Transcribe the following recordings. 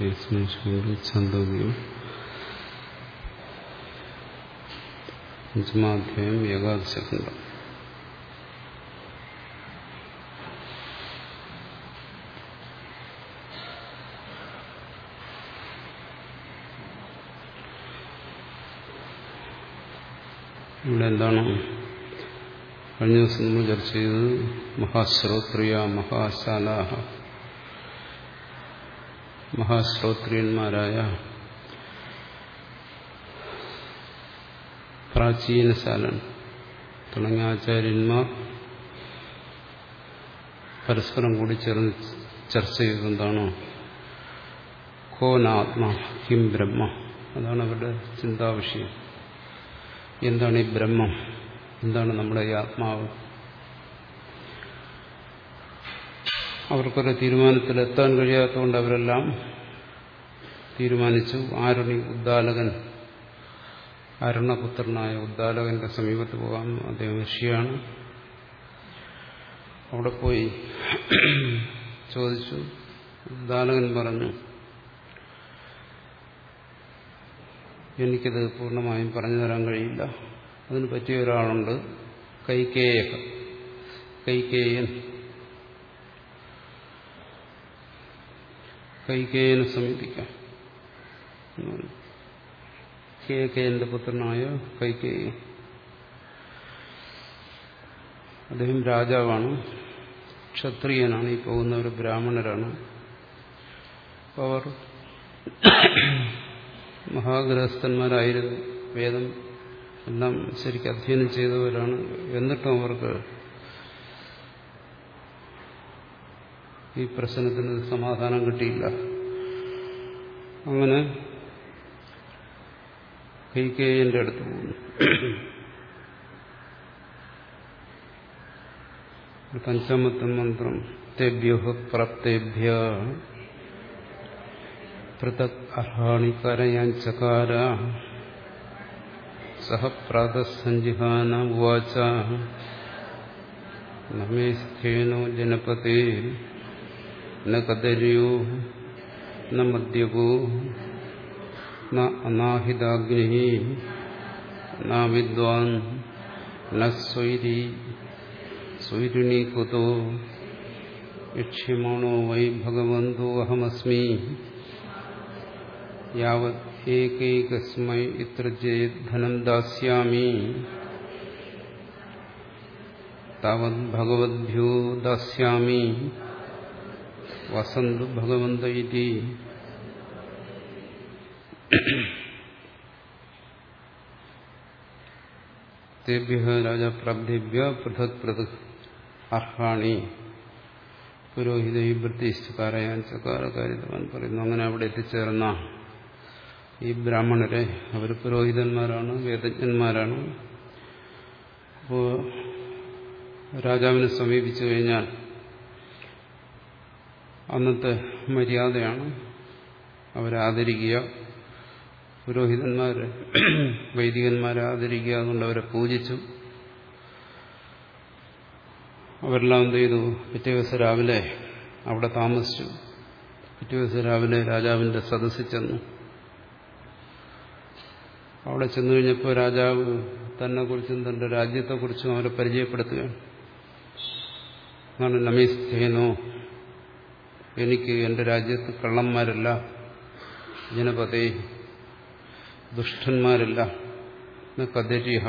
പരമ്പരയെ ഛന്ദോഗ്യം പഞ്ചമാധ്യായം ഏകാദശഖണ്ഡം ഇവിടെ എന്താണ്? കഴിഞ്ഞ ദിവസം നമ്മൾ ചർച്ച ചെയ്തത് മഹാശ്രോത്രിയ മഹാശാലാഹ. മഹാശ്രോത്രിയന്മാരായ പ്രാചീനശാലൻ തുടങ്ങിയ ആചാര്യന്മാർ പരസ്പരം കൂടി ചേർന്ന് ചർച്ച ചെയ്തെന്താണോ കോനാത്മ കിം ബ്രഹ്മ അതാണ് അവരുടെ ചിന്താവിഷയം എന്താണ് ഈ ബ്രഹ്മം? എന്താണ് നമ്മുടെ ഈ ആത്മാവ്? അവർക്കൊരു തീരുമാനത്തിലെത്താൻ കഴിയാത്തതുകൊണ്ട് അവരെല്ലാം തീരുമാനിച്ചു. ആരുണി ഉദ്ദാലകൻ അരുണപുത്രനായ ഉദ്ദാലകന്റെ സമീപത്ത് പോകാൻ അദ്ദേഹം ഋഷിയാണ്. അവിടെ പോയി ചോദിച്ചു. ഉദ്ദാലകൻ പറഞ്ഞു എനിക്കത് പൂർണമായും പറഞ്ഞു തരാൻ കഴിയില്ല. അതിന് പറ്റിയ ഒരാളുണ്ട് കൈകേയ കൈകേയൻ കൈകേയനെ സമീപിക്കാം. കേകേയന്റെ പുത്രനായ കൈകേയി അദ്ദേഹം രാജാവാണ്. ക്ഷത്രിയനാണ്. ഈ പോകുന്നവർ ബ്രാഹ്മണരാണ്. അവർ മഹാഗ്രഹസ്ഥന്മാരായിരുന്നു. വേദം എല്ലാം ശരിക്കും അധ്യയനം ചെയ്തവരാണ്. എന്നിട്ടും അവർക്ക് ഈ പ്രശ്നത്തിന് സമാധാനം കിട്ടിയില്ല. അങ്ങനെ കൈകേയന്റെ അടുത്ത് പോകുന്നു പഞ്ചമത്തെ മന്ത്രം തേഭ്യോ പ്രാപ്തേഭ്യ പൃഥക് അർഹാണി കരയാൻ ചകാര സഹ പ്രാതസഞ്ജിഹാന ഉവാച നമേസ്ഥേനോ ജനപതേ ന കദര്യോ ന മദ്യപോ ന അനാഹിതാഗ്നി ന വിദ്വാൻ ന സ്വൈരി സ്വൈരിണീ കുതോ യക്ഷ്യമാണോ വൈ ഭഗവന്തോ അഹമസ്മി യാവത് ഏകൈകസ്മൈ ഇത്ര ചേത് ധനം ദാസ്യാമി താവത് ഭഗവദ്ഭ്യോ ദാസ്യാമി വസന്തു ഭഗവന്ത ഇതി. തേഭ്യ രാജപ്രാബ്ദേഭ്യ പൃഥക് പൃഥക് അർഹാണി. പുരോഹിത വൃത്തിഷ്ഠക്കാരയാൻ ചക്കാരകാരിതവൻ പറയുന്നു അങ്ങനെ അവിടെ എത്തിച്ചേർന്ന ഈ ബ്രാഹ്മണരെ അവർ പുരോഹിതന്മാരാണ് വേദജ്ഞന്മാരാണ്. അപ്പോൾ രാജാവിനെ സമീപിച്ചു കഴിഞ്ഞാൽ അന്നത്തെ മര്യാദയാണ് അവരെ ആദരിക്കുക പുരോഹിതന്മാരെ വൈദികന്മാരെ ആദരിക്കുക അതുകൊണ്ട് അവരെ പൂജിച്ചു. അവരെല്ലാം എന്ത് ചെയ്തു? പിറ്റേ ദിവസം രാവിലെ അവിടെ താമസിച്ചു. പിറ്റേ ദിവസം രാവിലെ രാജാവിന്റെ സദസ്സിൽ ചെന്നു. അവിടെ ചെന്നു കഴിഞ്ഞപ്പോൾ രാജാവ് തന്നെ കുറിച്ചും തന്റെ രാജ്യത്തെക്കുറിച്ചും അവരെ പരിചയപ്പെടുത്തുകയാണ്. എന്നാണ് നമേസ്തേനോ എനിക്ക് എന്റെ രാജ്യത്ത് കള്ളന്മാരല്ല ജനപദേ ദുഷ്ടന്മാരല്ല കദരിഹ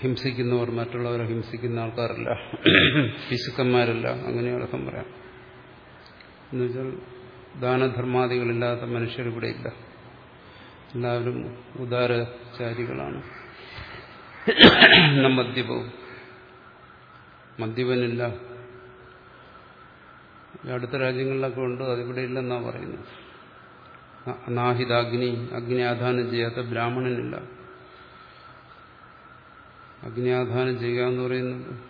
ഹിംസിക്കുന്നവർ മറ്റുള്ളവരെ ഹിംസിക്കുന്ന ആൾക്കാരല്ല. പിശുക്കന്മാരല്ല അങ്ങനെ പറയാം. എന്നുവെച്ചാൽ ദാനധർമാദികളില്ലാത്ത മനുഷ്യരിവിടെ ഇല്ല. എല്ലാവരും ഉദാരചാരികളാണ്. മദ്യപവും മദ്യപനില്ല. അടുത്ത രാജ്യങ്ങളിലൊക്കെ ഉണ്ട്? അതിവിടെ ഇല്ലെന്നാ പറയുന്നത്. നാഹിതാഗ്നി അഗ്നി ആധാനം ചെയ്യാത്ത ബ്രാഹ്മണനില്ല. അഗ്നിയാധാനം ചെയ്യുക എന്ന് പറയുന്നത്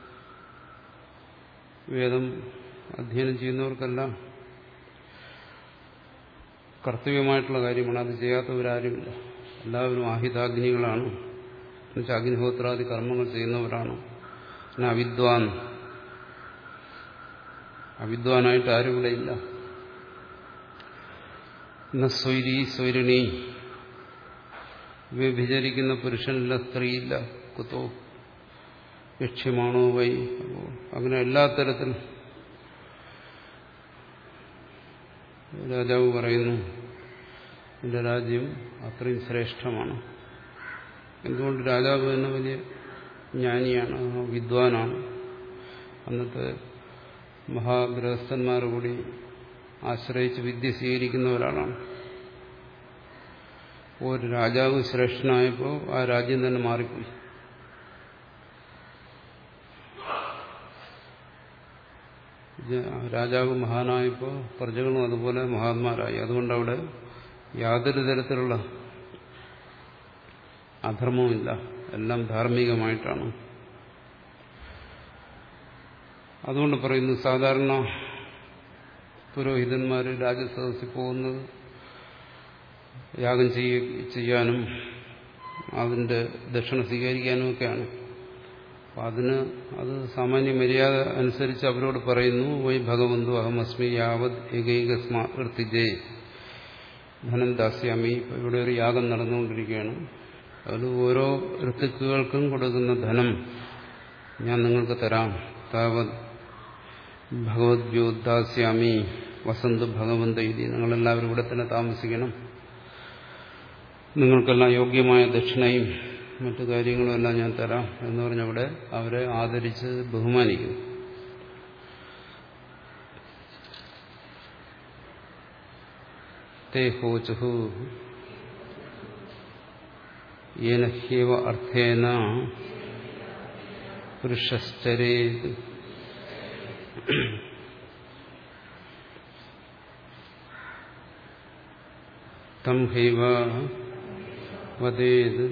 വേദം അധ്യയനം ചെയ്യുന്നവർക്കല്ല. കർത്തവ്യമായിട്ടുള്ള കാര്യമാണ്. അത് ചെയ്യാത്തവരാരുമില്ല എല്ലാവരും ആഹിതാഗ്നികളാണ്. എന്നുവെച്ചാൽ അഗ്നിഹോത്രാദി കർമ്മങ്ങൾ ചെയ്യുന്നവരാണ്. പിന്നെ അവിദ്വാൻ. അവിദ്വാനായിട്ട് ആരും ഇവിടെ ഇല്ല സ്വൈരി സ്വൈരിണി. വ്യഭിചരിക്കുന്ന പുരുഷനില്ല സ്ത്രീയില്ല. കുത്തോ. ലക്ഷ്യമാണോ വൈ? അങ്ങനെ എല്ലാ തരത്തിലും രാജാവ് പറയുന്നു എന്റെ രാജ്യം അത്രയും ശ്രേഷ്ഠമാണ്. എന്തുകൊണ്ട് രാജാവ് തന്നെ വലിയ ജ്ഞാനിയാണ് വിദ്വാനാണ്. അന്നത്തെ മഹാഗൃഹസ്ഥന്മാർ കൂടി ആശ്രയിച്ച് വിദ്യ സ്വീകരിക്കുന്ന ഒരാളാണ് ഒരു രാജാവ് ശ്രേഷ്ഠനായപ്പോൾ ആ രാജ്യം തന്നെ മാറിപ്പോയി. രാജാവ് മഹാനായപ്പോൾ പ്രജകളും അതുപോലെ മഹാന്മാരായി. അതുകൊണ്ട് അവിടെ യാതൊരു തരത്തിലുള്ള അധർമ്മവുമില്ല. എല്ലാം ധാർമ്മികമായിട്ടാണ്. അതുകൊണ്ട് പറയുന്നു സാധാരണ പുരോഹിതന്മാർ രാജസദസ്സിൽ പോകുന്നത് യാഗം ചെയ്യാനും അതിന്റെ ദക്ഷിണ സ്വീകരിക്കാനും ഒക്കെയാണ് അപ്പം അതിന് അത് സാമാന്യ മര്യാദ അനുസരിച്ച് അവരോട് പറയുന്നു വൈ ഭഗവന്തു അഹമസ്മി യാവത് ഏകൈകസ്മാർത്തിജേ ധനം ദാസ്യാമി ഇവിടെ ഒരു യാഗം നടന്നുകൊണ്ടിരിക്കുകയാണ്. അതിൽ ഓരോ ഋത്തുക്കുകൾക്കും കൊടുക്കുന്ന ധനം ഞാൻ നിങ്ങൾക്ക് തരാം. താവത് ഭഗവദ്യോദ്ദാസ്യാമി വസന്ത് ഭഗവന്ത ഇതി നിങ്ങളെല്ലാവരും ഇവിടെ തന്നെ താമസിക്കണം. നിങ്ങൾക്കെല്ലാം യോഗ്യമായ ദക്ഷിണയും മറ്റു കാര്യങ്ങളും എല്ലാം ഞാൻ തരാം എന്ന് പറഞ്ഞവിടെ അവരെ ആദരിച്ച് ബഹുമാനിക്കും തേ ഹോചുഹു അർത്ഥേന പുരുഷശ്ചരേത്. തം ഹൈവ വദേത്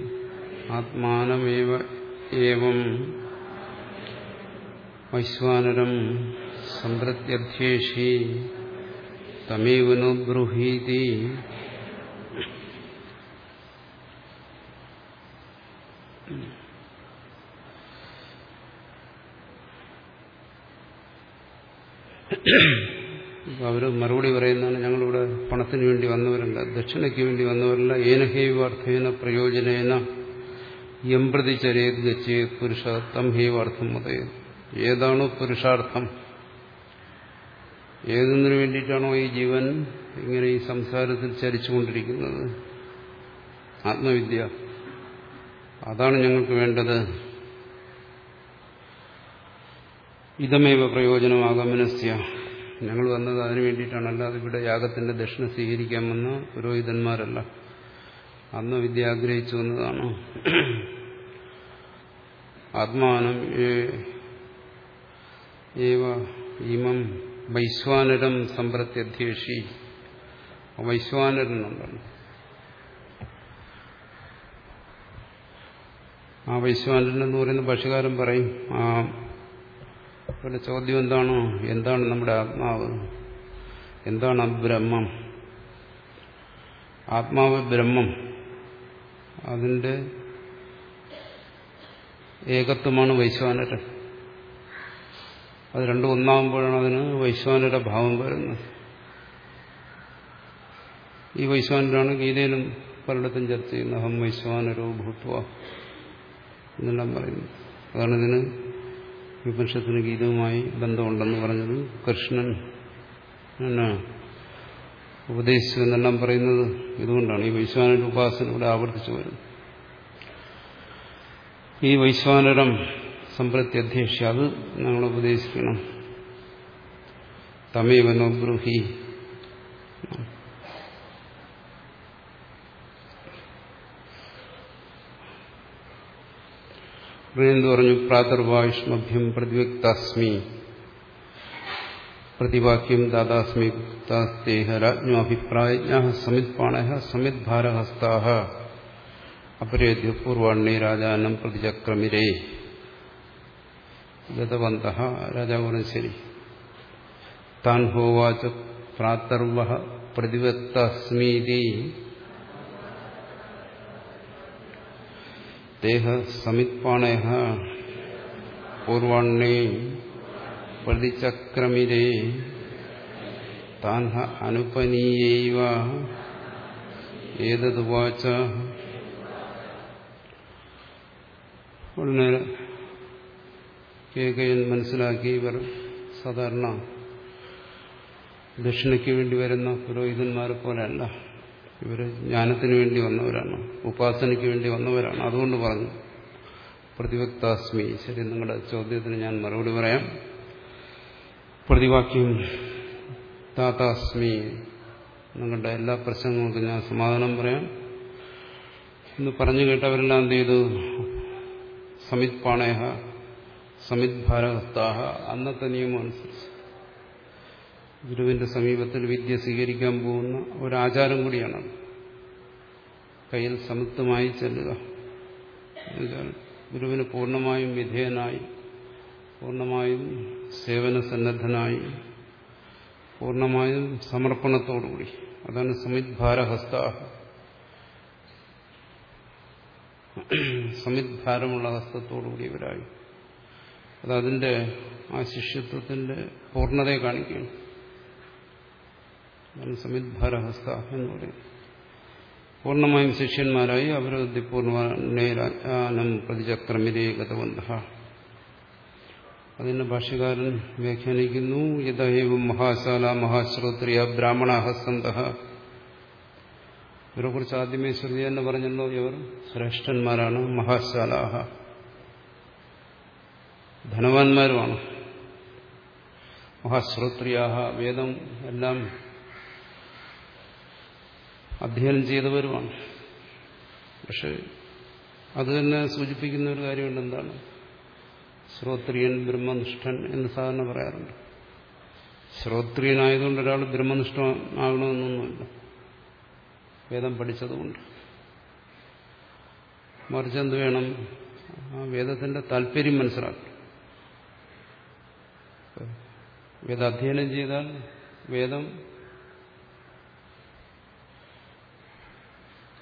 ആത്മാനമേവ ഏവം വൈശ്വാനരം സമ്പ്രത്യധ്യേഷി തമേവ നോ ബ്രൂഹീതി അവർ മറുപടി പറയുന്നതാണ് ഞങ്ങളിവിടെ പണത്തിന് വേണ്ടി വന്നവരല്ല ദക്ഷിണയ്ക്ക് വേണ്ടി വന്നവരല്ല ഏനഹേവാർത്ഥേന പ്രയോജനേന യംപ്രതി ചരേത് ഗച്ഛേ പുരുഷാർത്ഥം ഹൈവാർത്ഥം മുതയത് ഏതാണോ പുരുഷാർത്ഥം. ഏതിനു വേണ്ടിയിട്ടാണോ ഈ ജീവൻ ഇങ്ങനെ ഈ സംസാരത്തിൽ ചരിച്ചുകൊണ്ടിരിക്കുന്നത്? ആത്മവിദ്യ. അതാണ് ഞങ്ങൾക്ക് വേണ്ടത്. ഇതമേവ പ്രയോജനമാകാമനസ്യ ഞങ്ങൾ വന്നത് അതിനു വേണ്ടിയിട്ടാണ്. അല്ലാതെ ഇവിടെ യാഗത്തിന്റെ ദക്ഷിണ സ്വീകരിക്കാമെന്ന് പുരോഹിതന്മാരല്ല. അന്ന് വിദ്യ ആഗ്രഹിച്ചു വന്നതാണ്. ആത്മാനം ഏവ ഇമം വൈശ്വാനരം സമ്പ്രത്യധ്യേഷി വൈശ്വാനരനുണ്ടല്ലോ ആ വൈശ്വാനരൻ എന്ന് പറയുന്ന ഭാഷകാരൻ പറയും ആ ഇവിടെ ചോദ്യം എന്താണ്? എന്താണ് നമ്മുടെ ആത്മാവ്? എന്താണ് ബ്രഹ്മം? ആത്മാവ് ബ്രഹ്മം. അതിന്റെ ഏകത്വമാണ് വൈശ്വാനര. അത് രണ്ടും ഒന്നാകുമ്പോഴാണ് അതിന് വൈശ്വാനര ഭാവം വരുന്നത്. ഈ വൈശ്വാനരാണ് ഗീതയിലും പലയിടത്തും ചർച്ച ചെയ്യുന്നത്. അഹം വൈശ്വാനരോ ഭൂത്വ എന്നെല്ലാം പറയുന്നത്. അതാണ് ഇതിന് ഉപനിഷത്തിന് ഗീതവുമായി ബന്ധമുണ്ടെന്ന് പറഞ്ഞത് കൃഷ്ണൻ. ഉപദേശിച്ചു എന്നെല്ലാം പറയുന്നത് ഇതുകൊണ്ടാണ്. ഈ വൈശ്വാനരുടെ ഉപാസന ഇവിടെ ആവർത്തിച്ചു വരുന്നത് ഈ വൈശ്വാനരം സമ്പ്രത്യധ്യക്ഷ അത് ഞങ്ങൾ ഉപദേശിക്കണം. തമേവനോ ബ്രൂഹി എന്ത് പറഞ്ഞു പ്രാതർവായുഷ്മഭ്യം പ്രതിവ്യക്താസ്മി പ്രതിവാക്യം ദാദാസ്മി ദേഹ രാജ്ഞോ അഭിപ്രായജ്ഞ സമിത്പാണ സമിദ്ഭാരഹസ്താ അപരേദ്യ പൂർവാണ്ണി രാജാനം പ്രതിചക്രമിരേ ഗതവന്ത രാജാവ് പറഞ്ഞു ശരി താൻ ഹോവാച പ്രാതർവ പ്രതിവക്തസ്മീതി ദേഹ സമിത്പാണേഹ പൂർവാണ്ണേ പ്രതിചക്രമിരേ താൻ അനുപനീയൈവ ഏതതുവാച ഉടനെ കേകയൻ മനസ്സിലാക്കി ഇവർ സാധാരണ ദക്ഷിണയ്ക്ക് വേണ്ടി വരുന്ന പുരോഹിതന്മാരെ പോലെയല്ല. ഇവർ ജ്ഞാനത്തിന് വേണ്ടി വന്നവരാണ്. ഉപാസനയ്ക്ക് വേണ്ടി വന്നവരാണ്. അതുകൊണ്ട് പറഞ്ഞു പ്രതിവക്താസ്മി ശരി നിങ്ങളുടെ ചോദ്യത്തിന് ഞാൻ മറുപടി പറയാം. പ്രതിവാക്യം താതാസ്മി നിങ്ങളുടെ എല്ലാ പ്രശ്നങ്ങൾക്കും ഞാൻ സമാധാനം പറയാം. എന്ന് പറഞ്ഞു കേട്ടവരെല്ലാം എന്ത് ചെയ്തു? സമിത് പാണേഹ സമിത് ഭാരഹസ്താഹ അന്നത്തെ നിയമം അനുസരിച്ച്. ഗുരുവിന്റെ സമീപത്തിൽ വിദ്യ സ്വീകരിക്കാൻ പോകുന്ന ഒരാചാരം കൂടിയാണ്. കയ്യിൽ സമത്വമായി ചെല്ലുക. ഗുരുവിന് പൂർണമായും വിധേയനായി പൂർണമായും സേവന സന്നദ്ധനായി പൂർണമായും സമർപ്പണത്തോടുകൂടി. അതാണ് സമിത് ഭാരഹസ്ത സമിത് ഭാരമുള്ള ഹസ്തത്തോടുകൂടി ഇവരായി. അതതിന്റെ ആ ശിഷ്യത്വത്തിന്റെ പൂർണതയെ കാണിക്കുകയാണ്. അതാണ് സമിത് ഭാരഹസ്ത എന്ന് പറയും പൂർണമായും ശിഷ്യന്മാരായി അവരവധി പൂർണനം പ്രതിചക്രമിരേ ഗതവന്ത അതിന് ഭാഷ്യകാരൻ വ്യാഖ്യാനിക്കുന്നു യഥൈവം മഹാശാല മഹാശ്രോത്രിയ ബ്രാഹ്മണ സന്ത ഇവരെ കുറിച്ച് ആദ്യമേ ശ്രുതി എന്ന് പറഞ്ഞല്ലോ ഇവർ ശ്രേഷ്ഠന്മാരാണ് മഹാശാലാഹ. ധനവാന്മാരുമാണ്. മഹാശ്രോത്രിയാഹ വേദം എല്ലാം അധ്യയനം ചെയ്തവരുമാണ്. പക്ഷെ അത് തന്നെ സൂചിപ്പിക്കുന്ന ഒരു കാര്യമുണ്ട്. എന്താണ്? ശ്രോത്രിയൻ ബ്രഹ്മനിഷ്ഠൻ എന്ന് സാധാരണ പറയാറുണ്ട്. ശ്രോത്രിയനായതുകൊണ്ട് ഒരാൾ ബ്രഹ്മനിഷ്ഠനാകണമെന്നൊന്നുമില്ല വേദം പഠിച്ചതുകൊണ്ട്. മറിച്ച് എന്ത് വേണം? ആ വേദത്തിന്റെ താല്പര്യം മനസ്സിലാക്കണം. വേദാധ്യയനം ചെയ്താൽ വേദം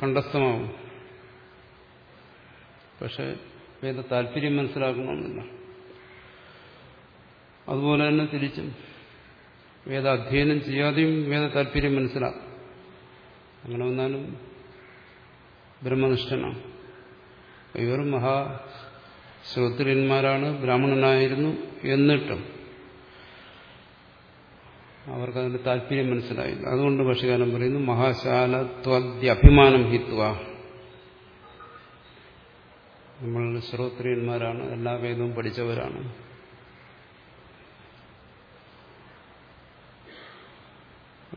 കണ്ടസ്ഥമാവും. പക്ഷെ വേദ താല്പര്യം മനസ്സിലാക്കണമെന്നില്ല. അതുപോലെ തന്നെ തിരിച്ചും വേദ അധ്യയനം ചെയ്യാതെയും വേദ താല്പര്യം മനസ്സിലാക്കും. അങ്ങനെ വന്നാലും ബ്രഹ്മനിഷ്ഠനാണ്. ഇവർ മഹാശ്രോത്രിയന്മാരാണ് ബ്രാഹ്മണനായിരുന്നു എന്നിട്ടും അവർക്ക് അതിന്റെ താല്പര്യം മനസ്സിലായില്ല. അതുകൊണ്ട് ഭക്ഷ്യകാലം പറയുന്നു മഹാശാലത്വദ്യഭിമാനം ഹിത്വ. നമ്മൾ ശ്രോത്രിയന്മാരാണ് എല്ലാ വേദവും പഠിച്ചവരാണ്.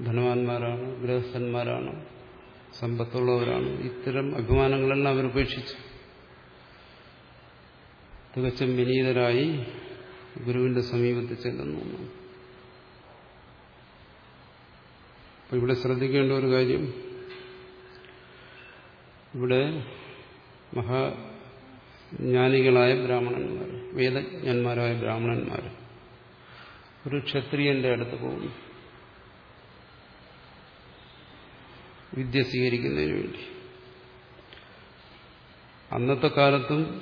ധനവാന്മാരാണ് ഗൃഹസ്ഥന്മാരാണ് സമ്പത്തുള്ളവരാണ്. ഇത്തരം അഭിമാനങ്ങളെല്ലാം അവർ തികച്ചും വിനീതരായി ഗുരുവിന്റെ സമീപത്ത് ചെല്ലുന്നു. അപ്പൊ ഇവിടെ ശ്രദ്ധിക്കേണ്ട ഒരു കാര്യം. ഇവിടെ മഹാജ്ഞാനികളായ ബ്രാഹ്മണന്മാർ വേദജ്ഞന്മാരായ ബ്രാഹ്മണന്മാർ ഒരു ക്ഷത്രിയന്റെ അടുത്ത് പോകുന്നു. വിദ്യ സ്വീകരിക്കുന്നതിന് വേണ്ടി. അന്നത്തെ കാലത്തും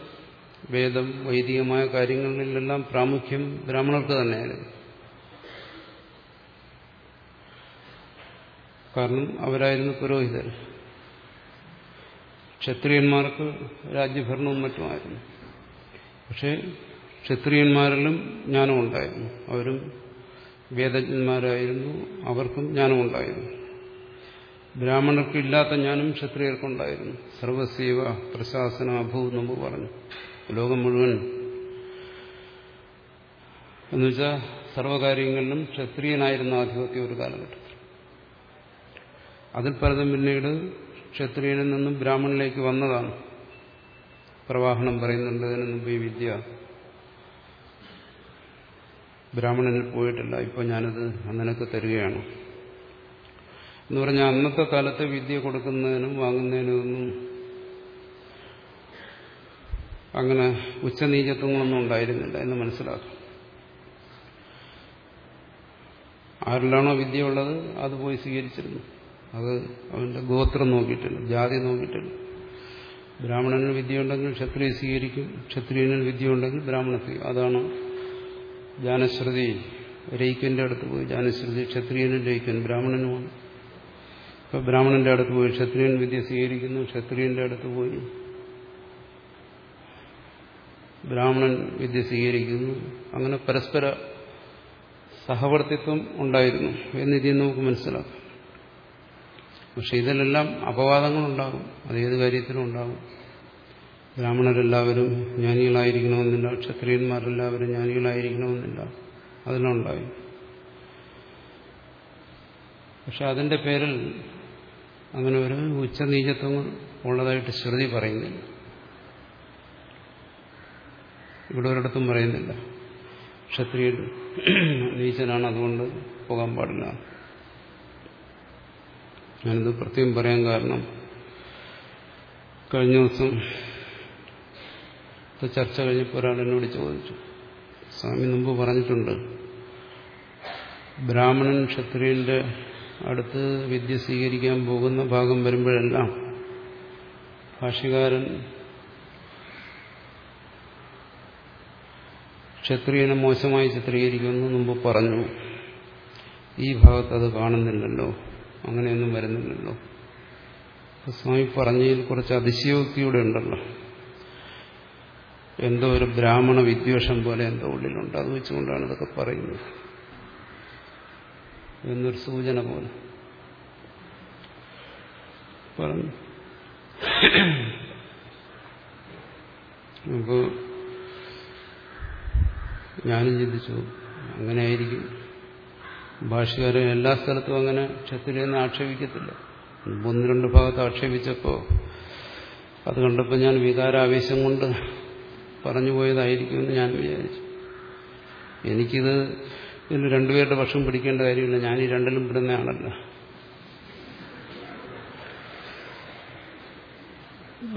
വേദം വൈദികമായ കാര്യങ്ങളിലെല്ലാം പ്രാമുഖ്യം ബ്രാഹ്മണർക്ക് തന്നെയായിരുന്നു. കാരണം അവരായിരുന്നു പുരോഹിതർ. ക്ഷത്രിയന്മാർക്ക് രാജ്യഭരണവും മറ്റുമായിരുന്നു. പക്ഷേ ക്ഷത്രിയന്മാരിലും ജ്ഞാനം ഉണ്ടായിരുന്നു. അവരും വേദജ്ഞന്മാരായിരുന്നു. അവർക്കും ജ്ഞാനം ഉണ്ടായിരുന്നു. ബ്രാഹ്മണർക്ക് ഇല്ലാത്ത ജ്ഞാനം ക്ഷത്രിയർക്കുണ്ടായിരുന്നു. സർവസീവ പ്രശാസന അഭൂ മുമ്പ് പറഞ്ഞു. ലോകം മുഴുവൻ. എന്നുവെച്ചാൽ സർവകാര്യങ്ങളിലും ക്ഷത്രിയനായിരുന്ന ആധിപത്യം ഒരു കാലഘട്ടത്തിൽ അതിൽ പലതും പിന്നീട് ക്ഷത്രിയനിൽ നിന്നും ബ്രാഹ്മണിലേക്ക് വന്നതാണ്. പ്രവാഹണം പറയുന്നുണ്ട് അതിന് മുമ്പ് ഈ വിദ്യ. ബ്രാഹ്മണനിൽ പോയിട്ടില്ല ഇപ്പോൾ ഞാനത് നിനക്ക് തരികയാണ്. എന്ന് പറഞ്ഞാൽ അന്നത്തെ കാലത്ത് വിദ്യ കൊടുക്കുന്നതിനും വാങ്ങുന്നതിനൊന്നും അങ്ങനെ ഉച്ചനീചത്വങ്ങളൊന്നും ഉണ്ടായിരുന്നില്ല എന്ന് മനസ്സിലാക്കും. ആരിലാണോ വിദ്യ ഉള്ളത് അത് പോയി സ്വീകരിച്ചിരുന്നു. അത് അവന്റെ ഗോത്രം നോക്കിയിട്ടില്ല ജാതി നോക്കിയിട്ടില്ല. ബ്രാഹ്മണന് വിദ്യയുണ്ടെങ്കിൽ ക്ഷത്രിയ സ്വീകരിക്കും ക്ഷത്രിയനിൽ വിദ്യയുണ്ടെങ്കിൽ ബ്രാഹ്മണ സ്വീകരിക്കും. അതാണ് ജാനശ്രുതി രയിക്കന്റെ അടുത്ത് പോയി ജാനശ്രുതി ക്ഷത്രിയനും രയിക്കൻ ബ്രാഹ്മണനുമാണ് ഇപ്പൊ ബ്രാഹ്മണന്റെ അടുത്ത് പോയി ക്ഷത്രിയൻ വിദ്യ സ്വീകരിക്കുന്നു ക്ഷത്രിയന്റെ അടുത്ത് പോയി. ബ്രാഹ്മണൻ വിദ്യ സ്വീകരിക്കുന്നു. അങ്ങനെ പരസ്പര സഹവർത്തിത്വം ഉണ്ടായിരുന്നു. എന്നിതിൽ നമുക്ക് മനസ്സിലാക്കാം. പക്ഷെ ഇതിലെല്ലാം അപവാദങ്ങളുണ്ടാകും. അത് ഏത് കാര്യത്തിലും ഉണ്ടാകും. ബ്രാഹ്മണരെല്ലാവരും ജ്ഞാനികളായിരിക്കണമെന്നില്ല. ക്ഷത്രിയന്മാരെല്ലാവരും ജ്ഞാനികളായിരിക്കണമെന്നില്ല. അതിലുണ്ടായി പക്ഷെ അതിന്റെ പേരിൽ അങ്ങനെ ഒരു ഉച്ചനീചത്വങ്ങൾ ഉള്ളതായിട്ട് ശ്രുതി പറയുന്നില്ല. ഇവിടെ ഒരിടത്തും പറയുന്നില്ല. ക്ഷത്രിയൻ നീചനാണ് അതുകൊണ്ട് പോകാൻ പാടില്ല. ഞാനിത് പ്രത്യേകം പറയാൻ കാരണം കഴിഞ്ഞ ദിവസം ചർച്ച കഴിഞ്ഞപ്പോൾ ഒരാൾ എന്നോട് ചോദിച്ചു. സ്വാമി മുമ്പ് പറഞ്ഞിട്ടുണ്ട് ബ്രാഹ്മണൻ ക്ഷത്രിയന്റെ അടുത്ത് വിദ്യ സ്വീകരിക്കാൻ പോകുന്ന ഭാഗം വരുമ്പോഴെല്ലാം ഭാഷകാരൻ ക്ഷത്രിയനെ മോശമായി ചിത്രീകരിക്കുമെന്ന് മുമ്പ് പറഞ്ഞു. ഈ ഭാഗത്ത് അത് കാണുന്നില്ലല്ലോ. അങ്ങനെയൊന്നും വരുന്നില്ലല്ലോ. സ്വാമി പറഞ്ഞതിൽ കുറച്ച് അതിശയോക്തിയുടെ ഉണ്ടല്ലോ. എന്തോ ഒരു ബ്രാഹ്മണ വിദ്വേഷം പോലെ എന്തോ ഉള്ളിലുണ്ട്. അത് വെച്ചുകൊണ്ടാണ് ഇതൊക്കെ പറയുന്നത്. എന്നൊരു സൂചന പോലെ. പറഞ്ഞു. അപ്പോ ഞാനും ചിന്തിച്ചു അങ്ങനെ ആയിരിക്കും ഭാഷകാരൻ എല്ലാ സ്ഥലത്തും അങ്ങനെ ക്ഷത്രിയെന്ന് ആക്ഷേപിക്കത്തില്ല. ഒന്ന് രണ്ട് ഭാഗത്ത് ആക്ഷേപിച്ചപ്പോൾ അത് കണ്ടപ്പോൾ ഞാൻ വികാരാവേശം കൊണ്ട് പറഞ്ഞു പോയതായിരിക്കുമെന്ന് ഞാൻ വിചാരിച്ചു. എനിക്കിത് ഇതിൽ രണ്ടുപേരുടെ പക്ഷം പിടിക്കേണ്ട കാര്യമില്ല. ഞാൻ ഈ രണ്ടിലും പെടുന്നയാണല്ലോ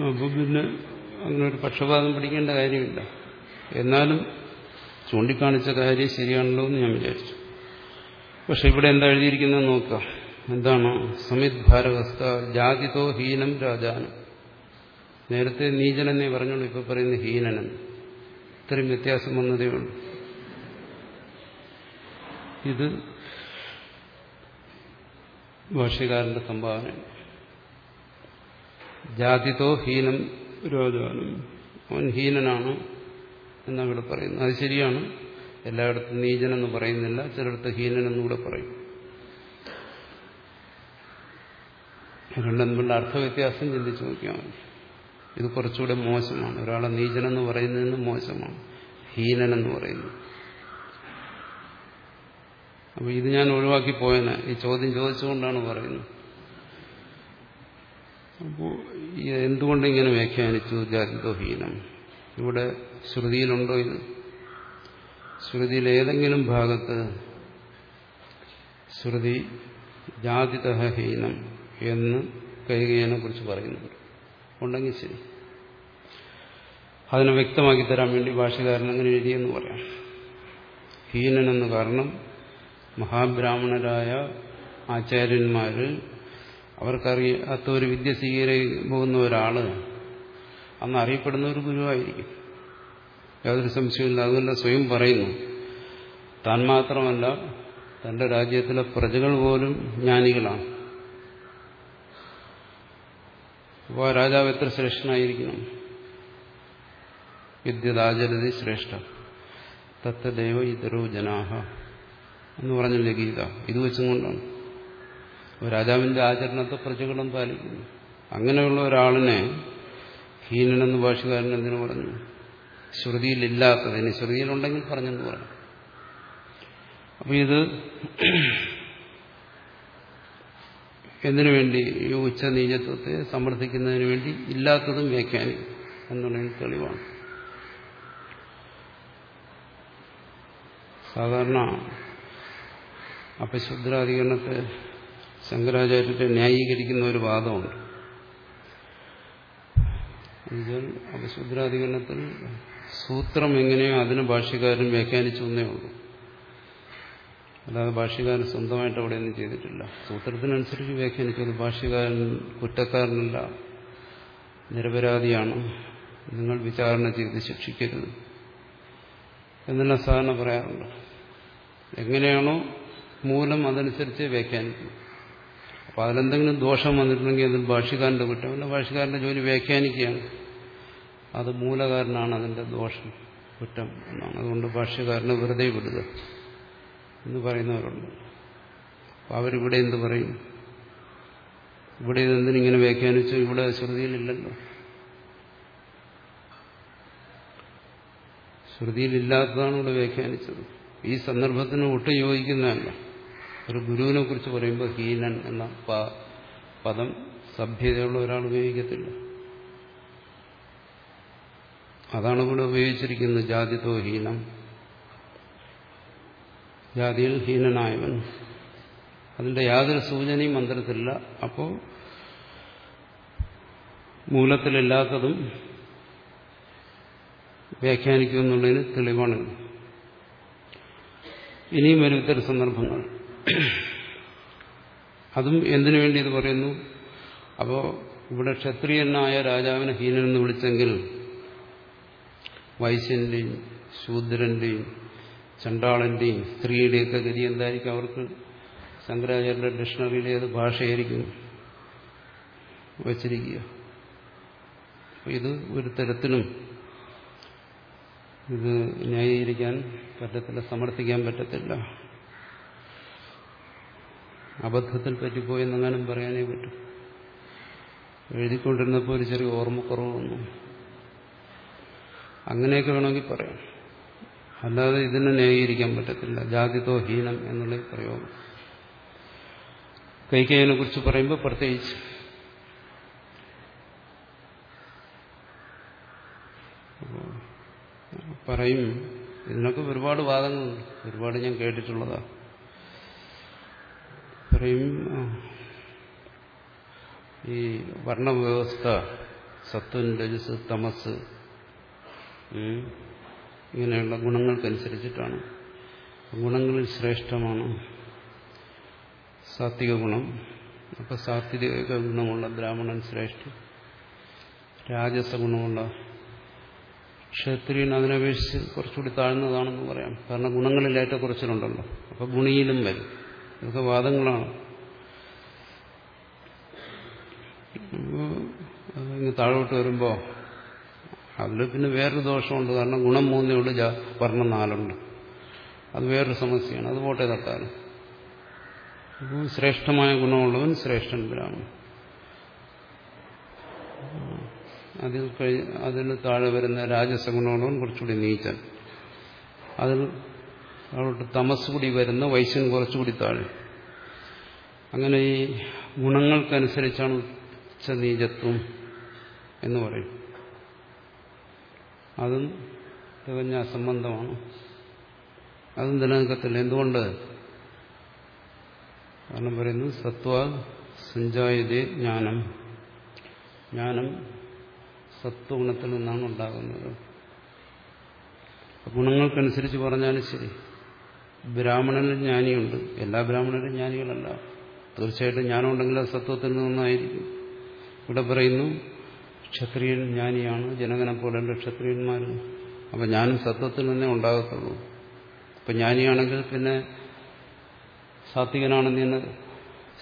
അപ്പോൾ പിന്നെ അങ്ങനെ ഒരു പക്ഷപാതം പിടിക്കേണ്ട കാര്യമില്ല. എന്നാലും ചൂണ്ടിക്കാണിച്ച കാര്യം ശരിയാണല്ലോ എന്ന് ഞാൻ വിചാരിച്ചു. പക്ഷെ ഇവിടെ എന്താ എഴുതിയിരിക്കുന്നത് നോക്കുക എന്താണ്? സമിത് ഭാരവസ്ഥ ജാതിതോ ഹീനം രാജാനം. നേരത്തെ നീചനെന്നേ പറഞ്ഞോളൂ ഇപ്പൊ പറയുന്ന ഹീനനൻ ഇത്രയും വ്യത്യാസം വന്നതേ ഉള്ളൂ. ഇത് ഭാഷ്യകാരന്റെ സംഭാവന ജാതിതോ ഹീനം രാജാനം. അവൻ ഹീനനാണ് എന്നാണ് ഇവിടെ പറയുന്നത്. അത് ശരിയാണ്. എല്ലായിടത്തും നീചനെന്ന് പറയുന്നില്ല ചിലയിടത്ത് ഹീനനെന്നുകൂടെ പറയും. രണ്ടും തമ്മിലുള്ള അർത്ഥവ്യത്യാസം ചിന്തിച്ചു നോക്കിയാൽ മതി. ഇത് കുറച്ചുകൂടെ മോശമാണ്. ഒരാളെ നീചനെന്ന് പറയുന്നതിന് മോശമാണ്. ഹീനനെന്ന് പറയുന്നു അപ്പൊ ഇത് ഞാൻ ഒഴിവാക്കി പോയന ഈ ചോദ്യം ചോദിച്ചുകൊണ്ടാണ് പറയുന്നത്. അപ്പോൾ എന്തുകൊണ്ട് ഇങ്ങനെ വ്യാഖ്യാനിച്ചു? ജാതിതോ ഹീനം. ഇവിടെ ശ്രുതിയിലുണ്ടോ ഇത്? ശ്രുതിയിൽ ഏതെങ്കിലും ഭാഗത്ത് ശ്രുതി ജാതിതഹീനം എന്ന് കൈകേയനെ കുറിച്ച് പറയുന്നുണ്ട്. ഉണ്ടെങ്കിൽ ശരി. അതിനെ വ്യക്തമാക്കി തരാൻ വേണ്ടി ഭാഷകാരൻ അങ്ങനെ എഴുതിയെന്ന് പറയാം. ഹീനനെന്ന് കാരണം മഹാബ്രാഹ്മണരായ ആചാര്യന്മാർ അവർക്കറിയാത്ത ഒരു വിദ്യ സ്വീകരിക്കാൻ പോകുന്ന ഒരാൾ അന്ന് അറിയപ്പെടുന്ന ഒരു ഗുരുവായിരിക്കും. യാതൊരു സംശയമില്ല അതുമല്ല സ്വയം പറയുന്നു. താൻ മാത്രമല്ല തന്റെ രാജ്യത്തിലെ പ്രജകൾ പോലും ജ്ഞാനികളാണ്. അപ്പോൾ ആ രാജാവ് എത്ര ശ്രേഷ്ഠനായിരിക്കണം? വിദ്യതാചരതി ശ്രേഷ്ഠ. തത്തദേവ ഇതരോ ജനാഹ എന്ന് പറഞ്ഞില്ലേ ഗീത. ഇത് വെച്ചും കൊണ്ടാണ്. രാജാവിന്റെ ആചരണത്തെ പ്രജകളും പാലിക്കുന്നു. അങ്ങനെയുള്ള ഒരാളിനെ ഹീനനെന്ന് ഭാഷകാരൻ എന്തിനു പറഞ്ഞു? ശ്രുതിയിലില്ലാത്തത്. ഇനി ശ്രുതിയിലുണ്ടെങ്കിൽ പറഞ്ഞെന്ന് പറയാം അപ്പൊ ഇത് എന്തിനു വേണ്ടി? ഈ ഉച്ച നീചത്വത്തെ സമർത്ഥിക്കുന്നതിന് വേണ്ടി ഇല്ലാത്തതും വ്യാഖ്യാനിക്കും എന്നുള്ളതിന് തെളിവാണ്. സാധാരണ അപശുദ്രാധികരണത്തെ ശങ്കരാചാര്യത്തെ ന്യായീകരിക്കുന്ന ഒരു വാദമുണ്ട്. അപശുദ്രാധികരണത്തിൽ സൂത്രം എങ്ങനെയോ അതിന് ഭാഷ്യകാരൻ വ്യാഖ്യാനിച്ചു എന്നേ ഉള്ളൂ. അല്ലാതെ ഭാഷ്യകാരൻ സ്വന്തമായിട്ട് അവിടെയൊന്നും ചെയ്തിട്ടില്ല. സൂത്രത്തിനനുസരിച്ച് വ്യാഖ്യാനിച്ചത് ഭാഷ്യകാരൻ കുറ്റക്കാരനല്ല നിരപരാധിയാണ്. നിങ്ങൾ വിചാരണ ചെയ്ത് ശിക്ഷിക്കരുത് എന്നെല്ലാം സാധാരണ പറയാറുണ്ട്. എങ്ങനെയാണോ മൂലം അതനുസരിച്ച് വ്യാഖ്യാനിക്കും അപ്പോൾ അതിലെന്തെങ്കിലും ദോഷം വന്നിട്ടുണ്ടെങ്കിൽ അതിൽ ഭാഷ്യക്കാരന്റെ കുറ്റമല്ല ഭാഷ്യക്കാരന്റെ ജോലി വ്യാഖ്യാനിക്കുകയാണ്. അത് മൂലകാരനാണ് അതിന്റെ ദോഷം കുറ്റം. എന്നാണ് അതുകൊണ്ട് ഭാഷ്യകാരന് വെറുതെ വിടുക എന്ന് പറയുന്നവരുണ്ട്. അവരിവിടെ എന്ത് പറയും? ഇവിടെ ഇതെന്തിനിങ്ങനെ വ്യാഖ്യാനിച്ചു? ഇവിടെ ശ്രുതിയിലില്ലല്ലോ. ശ്രുതിയിലില്ലാത്തതാണ് ഇവിടെ വ്യാഖ്യാനിച്ചത്. ഈ സന്ദർഭത്തിന് ഒട്ടും യോജിക്കുന്നതല്ല. ഒരു ഗുരുവിനെ കുറിച്ച് പറയുമ്പോൾ ഹീനൻ എന്ന പദം സഭ്യതയുള്ള ഒരാൾ ഉപയോഗിക്കത്തില്ല. അതാണ് ഇവിടെ ഉപയോഗിച്ചിരിക്കുന്നത് ജാതിതോ ഹീനം. ജാതിയിൽ ഹീനനായവൻ. അതിന്റെ യാതൊരു സൂചനയും മന്ത്രത്തിലില്ല. അപ്പോൾ മൂലത്തിലില്ലാത്തതും വ്യാഖ്യാനിക്കുമെന്നുള്ളതിന് തെളിവാണ്. ഇനിയും വരും ഇത്തരം സന്ദർഭങ്ങൾ. അതും എന്തിനു വേണ്ടി ഇത് പറയുന്നു? അപ്പോൾ ഇവിടെ ക്ഷത്രിയനായ രാജാവിനെ ഹീനനെന്ന് വിളിച്ചെങ്കിൽ വൈശ്യന്റെയും ശൂദ്രന്റെയും ചണ്ടാളന്റെയും സ്ത്രീയുടെയൊക്കെ ഗതി എന്തായിരിക്കും അവർക്ക്? ശങ്കരാചാര്യന്റെ ഡിക്ഷണറിയിലെ ഏത് ഭാഷയായിരിക്കും വച്ചിരിക്കുക. ഇത് ഒരു തരത്തിലും ഇത് ന്യായീകരിക്കാൻ പറ്റത്തില്ല സമർത്ഥിക്കാൻ പറ്റത്തില്ല. അബദ്ധത്തിൽ പറ്റിപ്പോയെന്നെങ്ങാനും പറയാനേ പറ്റും. എഴുതിക്കൊണ്ടിരുന്നപ്പോൾ ഒരു ചെറിയ ഓർമ്മക്കുറവ് വന്നു അങ്ങനെയൊക്കെ വേണമെങ്കിൽ പറയാം. അല്ലാതെ ഇതിനെ ന്യായീകരിക്കാൻ പറ്റത്തില്ല. ജാതിതോ ഹീനം എന്നുള്ള പ്രയോഗം. കൈകേയനെ കുറിച്ച് പറയുമ്പോൾ പ്രത്യേകിച്ച്. പറയും. ഇതിനൊക്കെ ഒരുപാട് വാദങ്ങളുണ്ട്. ഒരുപാട് ഞാൻ കേട്ടിട്ടുള്ളതാ. പറയും ഈ വർണവ്യവസ്ഥ സത്വൻ രജസ് തമസ് ഇങ്ങനെയുള്ള ഗുണങ്ങൾക്കനുസരിച്ചിട്ടാണ്. ഗുണങ്ങളിൽ ശ്രേഷ്ഠമാണ് സാത്വിക ഗുണം. അപ്പൊ സാത്വിക ഗുണമുള്ള ബ്രാഹ്മണൻ ശ്രേഷ്ഠ രാജസ ഗുണമുള്ള ക്ഷത്രിയൻ അതിനപേക്ഷിച്ച് കുറച്ചുകൂടി താഴ്ന്നതാണെന്ന് പറയാം. കാരണം ഗുണങ്ങളിൽ ഏറ്റക്കുറച്ചിലുണ്ടല്ലോ അപ്പൊ ഗുണിയിലും വരും. ഇതൊക്കെ വാദങ്ങളാണ്. ഇങ്ങ് താഴോട്ട് വരുമ്പോൾ അതിൽ പിന്നെ വേറൊരു ദോഷമുണ്ട്. കാരണം ഗുണം മൂന്നേ ഉള്ളൂ വർണം നാലുണ്ട്. അത് വേറൊരു സമസ്യയാണ്. അത് പോട്ടെ അപ്പോൾ ശ്രേഷ്ഠമായ ഗുണമുള്ളവൻ ശ്രേഷ്ഠൻ ബ്രാഹ്മണൻ. അതിൽ കഴിഞ്ഞ് അതിന് താഴെ വരുന്ന രാജസഗുണമുള്ളവൻ കുറച്ചുകൂടി നീച്ചൻ അതിൽ അവിടോട്ട് തമസ് കൂടി വരുന്ന വൈശ്യൻ കുറച്ചുകൂടി താഴെ. അങ്ങനെ ഈ ഗുണങ്ങൾക്കനുസരിച്ചാണ് ഉച്ചനീചത്വം എന്ന് പറയും. അതും തികഞ്ഞ അസംബന്ധമാണ് അതും നിലനിൽക്കത്തില്ല. എന്തുകൊണ്ട്? കാരണം പറയുന്നു സത്വ സഞ്ചായതേ ജ്ഞാനം. ജ്ഞാനം സത്വഗുണത്തിൽ നിന്നാണ് ഉണ്ടാകുന്നത്. ഗുണങ്ങൾക്കനുസരിച്ച് പറഞ്ഞാലും ശരി. ബ്രാഹ്മണനും ജ്ഞാനിയുണ്ട്. എല്ലാ ബ്രാഹ്മണരും ജ്ഞാനികളല്ല. തീർച്ചയായിട്ടും ജ്ഞാനം ഉണ്ടെങ്കിൽ അത് സത്വത്തിൽ നിന്നായിരിക്കും. ഇവിടെ പറയുന്നു ക്ഷത്രിയൻ ജ്ഞാനിയാണ്. ജനകനെ പോലെയുള്ള ക്ഷത്രിയന്മാർ അപ്പം ഞാനും സത്വത്തിൽ നിന്നേ ഉണ്ടാകത്തുള്ളൂ. അപ്പം ജ്ഞാനിയാണെങ്കിൽ പിന്നെ സാത്വികനാണെന്ന് തന്നെ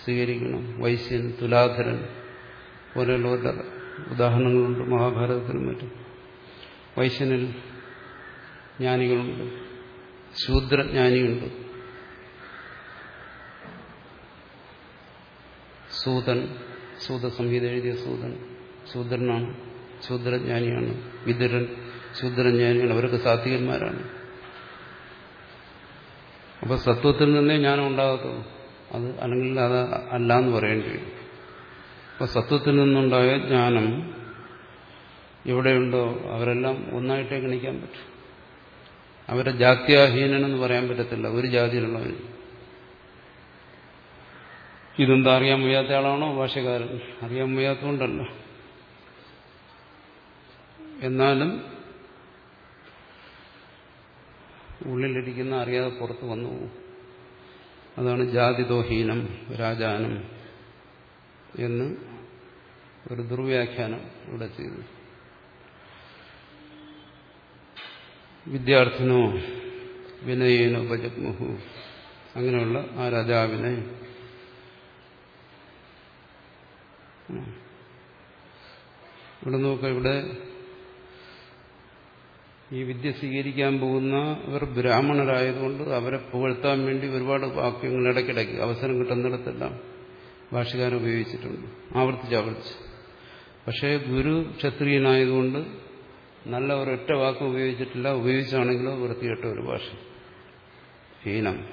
സ്വീകരിക്കണം. വൈശ്യൻ തുലാധരൻ പോലെയുള്ളവരുടെ ഉദാഹരണങ്ങളുണ്ട്. മഹാഭാരതത്തിലും മറ്റും. വൈശ്യനിൽ ജ്ഞാനികളുണ്ട്. ശൂദ്രജ്ഞാനിയുണ്ട് സൂതൻ സൂതസംഹിത എഴുതിയ സൂതൻ. ശൂദ്രനാണ് ശൂദ്രജ്ഞാനിയാണ് വിദുരൻ ശൂദ്രജ്ഞാനിയാണ് അവരൊക്കെ സാത്വികന്മാരാണ്. അപ്പൊ സത്വത്തിൽ നിന്നേ ജ്ഞാനം ഉണ്ടാകത്തുള്ളൂ. അത് അല്ലെങ്കിൽ അത് അല്ല എന്ന് പറയേണ്ടി വരും. അപ്പൊ സത്വത്തിൽ നിന്നുണ്ടായ ജ്ഞാനം എവിടെയുണ്ടോ അവരെല്ലാം ഒന്നായിട്ടേ ഗണിക്കാൻ പറ്റും. അവരെ ജാത്യാഹീനനെന്ന് പറയാൻ പറ്റത്തില്ല. ഒരു ജാതിയിലുള്ളവന് ഇതെന്താ അറിയാൻ വയ്യാത്ത ആളാണോ? ഭാഷകാരൻ അറിയാൻ വയ്യാത്തതുകൊണ്ടല്ല. എന്നാലും ഉള്ളിലിരിക്കുന്ന അറിയാതെ പുറത്തു വന്നു അതാണ് ജാതിദോഹീനം രാജാനം എന്ന് ഒരു ദുർവ്യാഖ്യാനം ഇവിടെ ചെയ്തു. വിദ്യാർത്ഥിനോ വിനയേനോ ബജഗ്മുഹു അങ്ങനെയുള്ള ആ രാജാവിനെ ഇവിടെ നോക്കുക ഇവിടെ ഈ വിദ്യ സ്വീകരിക്കാൻ പോകുന്ന ഇവർ ബ്രാഹ്മണരായതുകൊണ്ട് അവരെ പുകഴ്ത്താൻ വേണ്ടി ഒരുപാട് വാക്യങ്ങൾ ഇടയ്ക്കിടയ്ക്ക് അവസരം കിട്ടുന്നിടത്തെല്ലാം ഭാഷകാരൻ ഉപയോഗിച്ചിട്ടുണ്ട്. ആവർത്തിച്ച് ആവർത്തിച്ച്. പക്ഷേ ഗുരു ക്ഷത്രിയനായതുകൊണ്ട് നല്ല ഒരൊറ്റ വാക്ക് ഉപയോഗിച്ചിട്ടില്ല. ഉപയോഗിച്ചാണെങ്കിലോ വൃത്തികെട്ട ഒരു ഭാഷ. ഹീനം.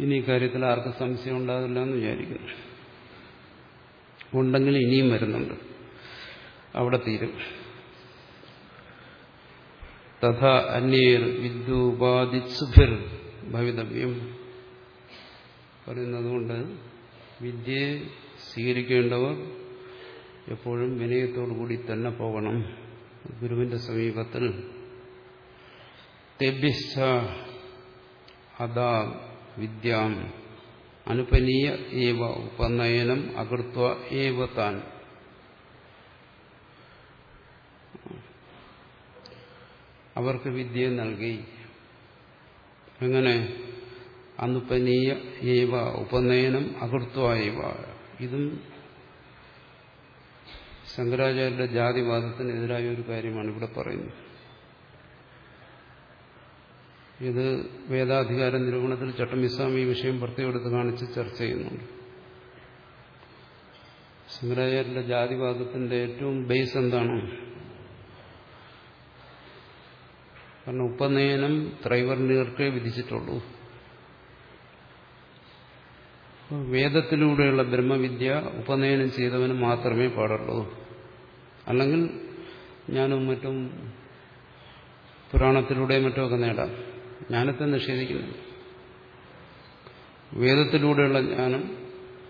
ഇനി ഇക്കാര്യത്തിൽ ആർക്കും സംശയം ഉണ്ടാകില്ല എന്ന് വിചാരിക്കുന്നു. ഉണ്ടെങ്കിൽ ഇനിയും വരുന്നുണ്ട്. അവിടെ തീരും. തഥാ അന്യേർ വിദ്യുപാദിസുഭിർ ഭവിതവ്യം. പറയുന്നതുകൊണ്ട് വിദ്യയെ സ്വീകരിക്കേണ്ടവർ എപ്പോഴും വിനയത്തോടുകൂടി തന്നെ പോകണം. ഗുരുവിന്റെ സമീപത്തിൽ തെഭ്യശ്ച അതാ വിദ്യാം. അനുപനീയ ഏവ ഉപനയനം അകൃത്വ ഏവ താൻ. അവർക്ക് വിദ്യ നൽകി. എങ്ങനെ അനുപനീയ ഏവ ഉപനയനം അകൃത്വായവ ഇതും ശങ്കരാചാര്യരുടെ ജാതിവാദത്തിനെതിരായ ഒരു കാര്യമാണ് ഇവിടെ പറയുന്നത്. ഇത് വേദാധികാര നിരൂപണത്തിൽ ചട്ടമിസ്വാമി ഈ വിഷയം പ്രത്യേകം കാണിച്ച് ചർച്ച ചെയ്യുന്നുണ്ട്. ശങ്കരാചാര്യന്റെ ജാതിവാദത്തിന്റെ ഏറ്റവും ബേസ് എന്താണ്? കാരണം ഉപനയനം ത്രൈവർണികർക്കേ വിധിച്ചിട്ടുള്ളൂ. വേദത്തിലൂടെയുള്ള ബ്രഹ്മവിദ്യ ഉപനയനം ചെയ്തവന് മാത്രമേ പാടുള്ളൂ. അല്ലെങ്കിൽ ഞാനും മറ്റും പുരാണത്തിലൂടെ മറ്റുമൊക്കെ നേടാം. ജ്ഞാനത്തെ നിഷേധിക്കുന്നു വേദത്തിലൂടെയുള്ള ജ്ഞാനം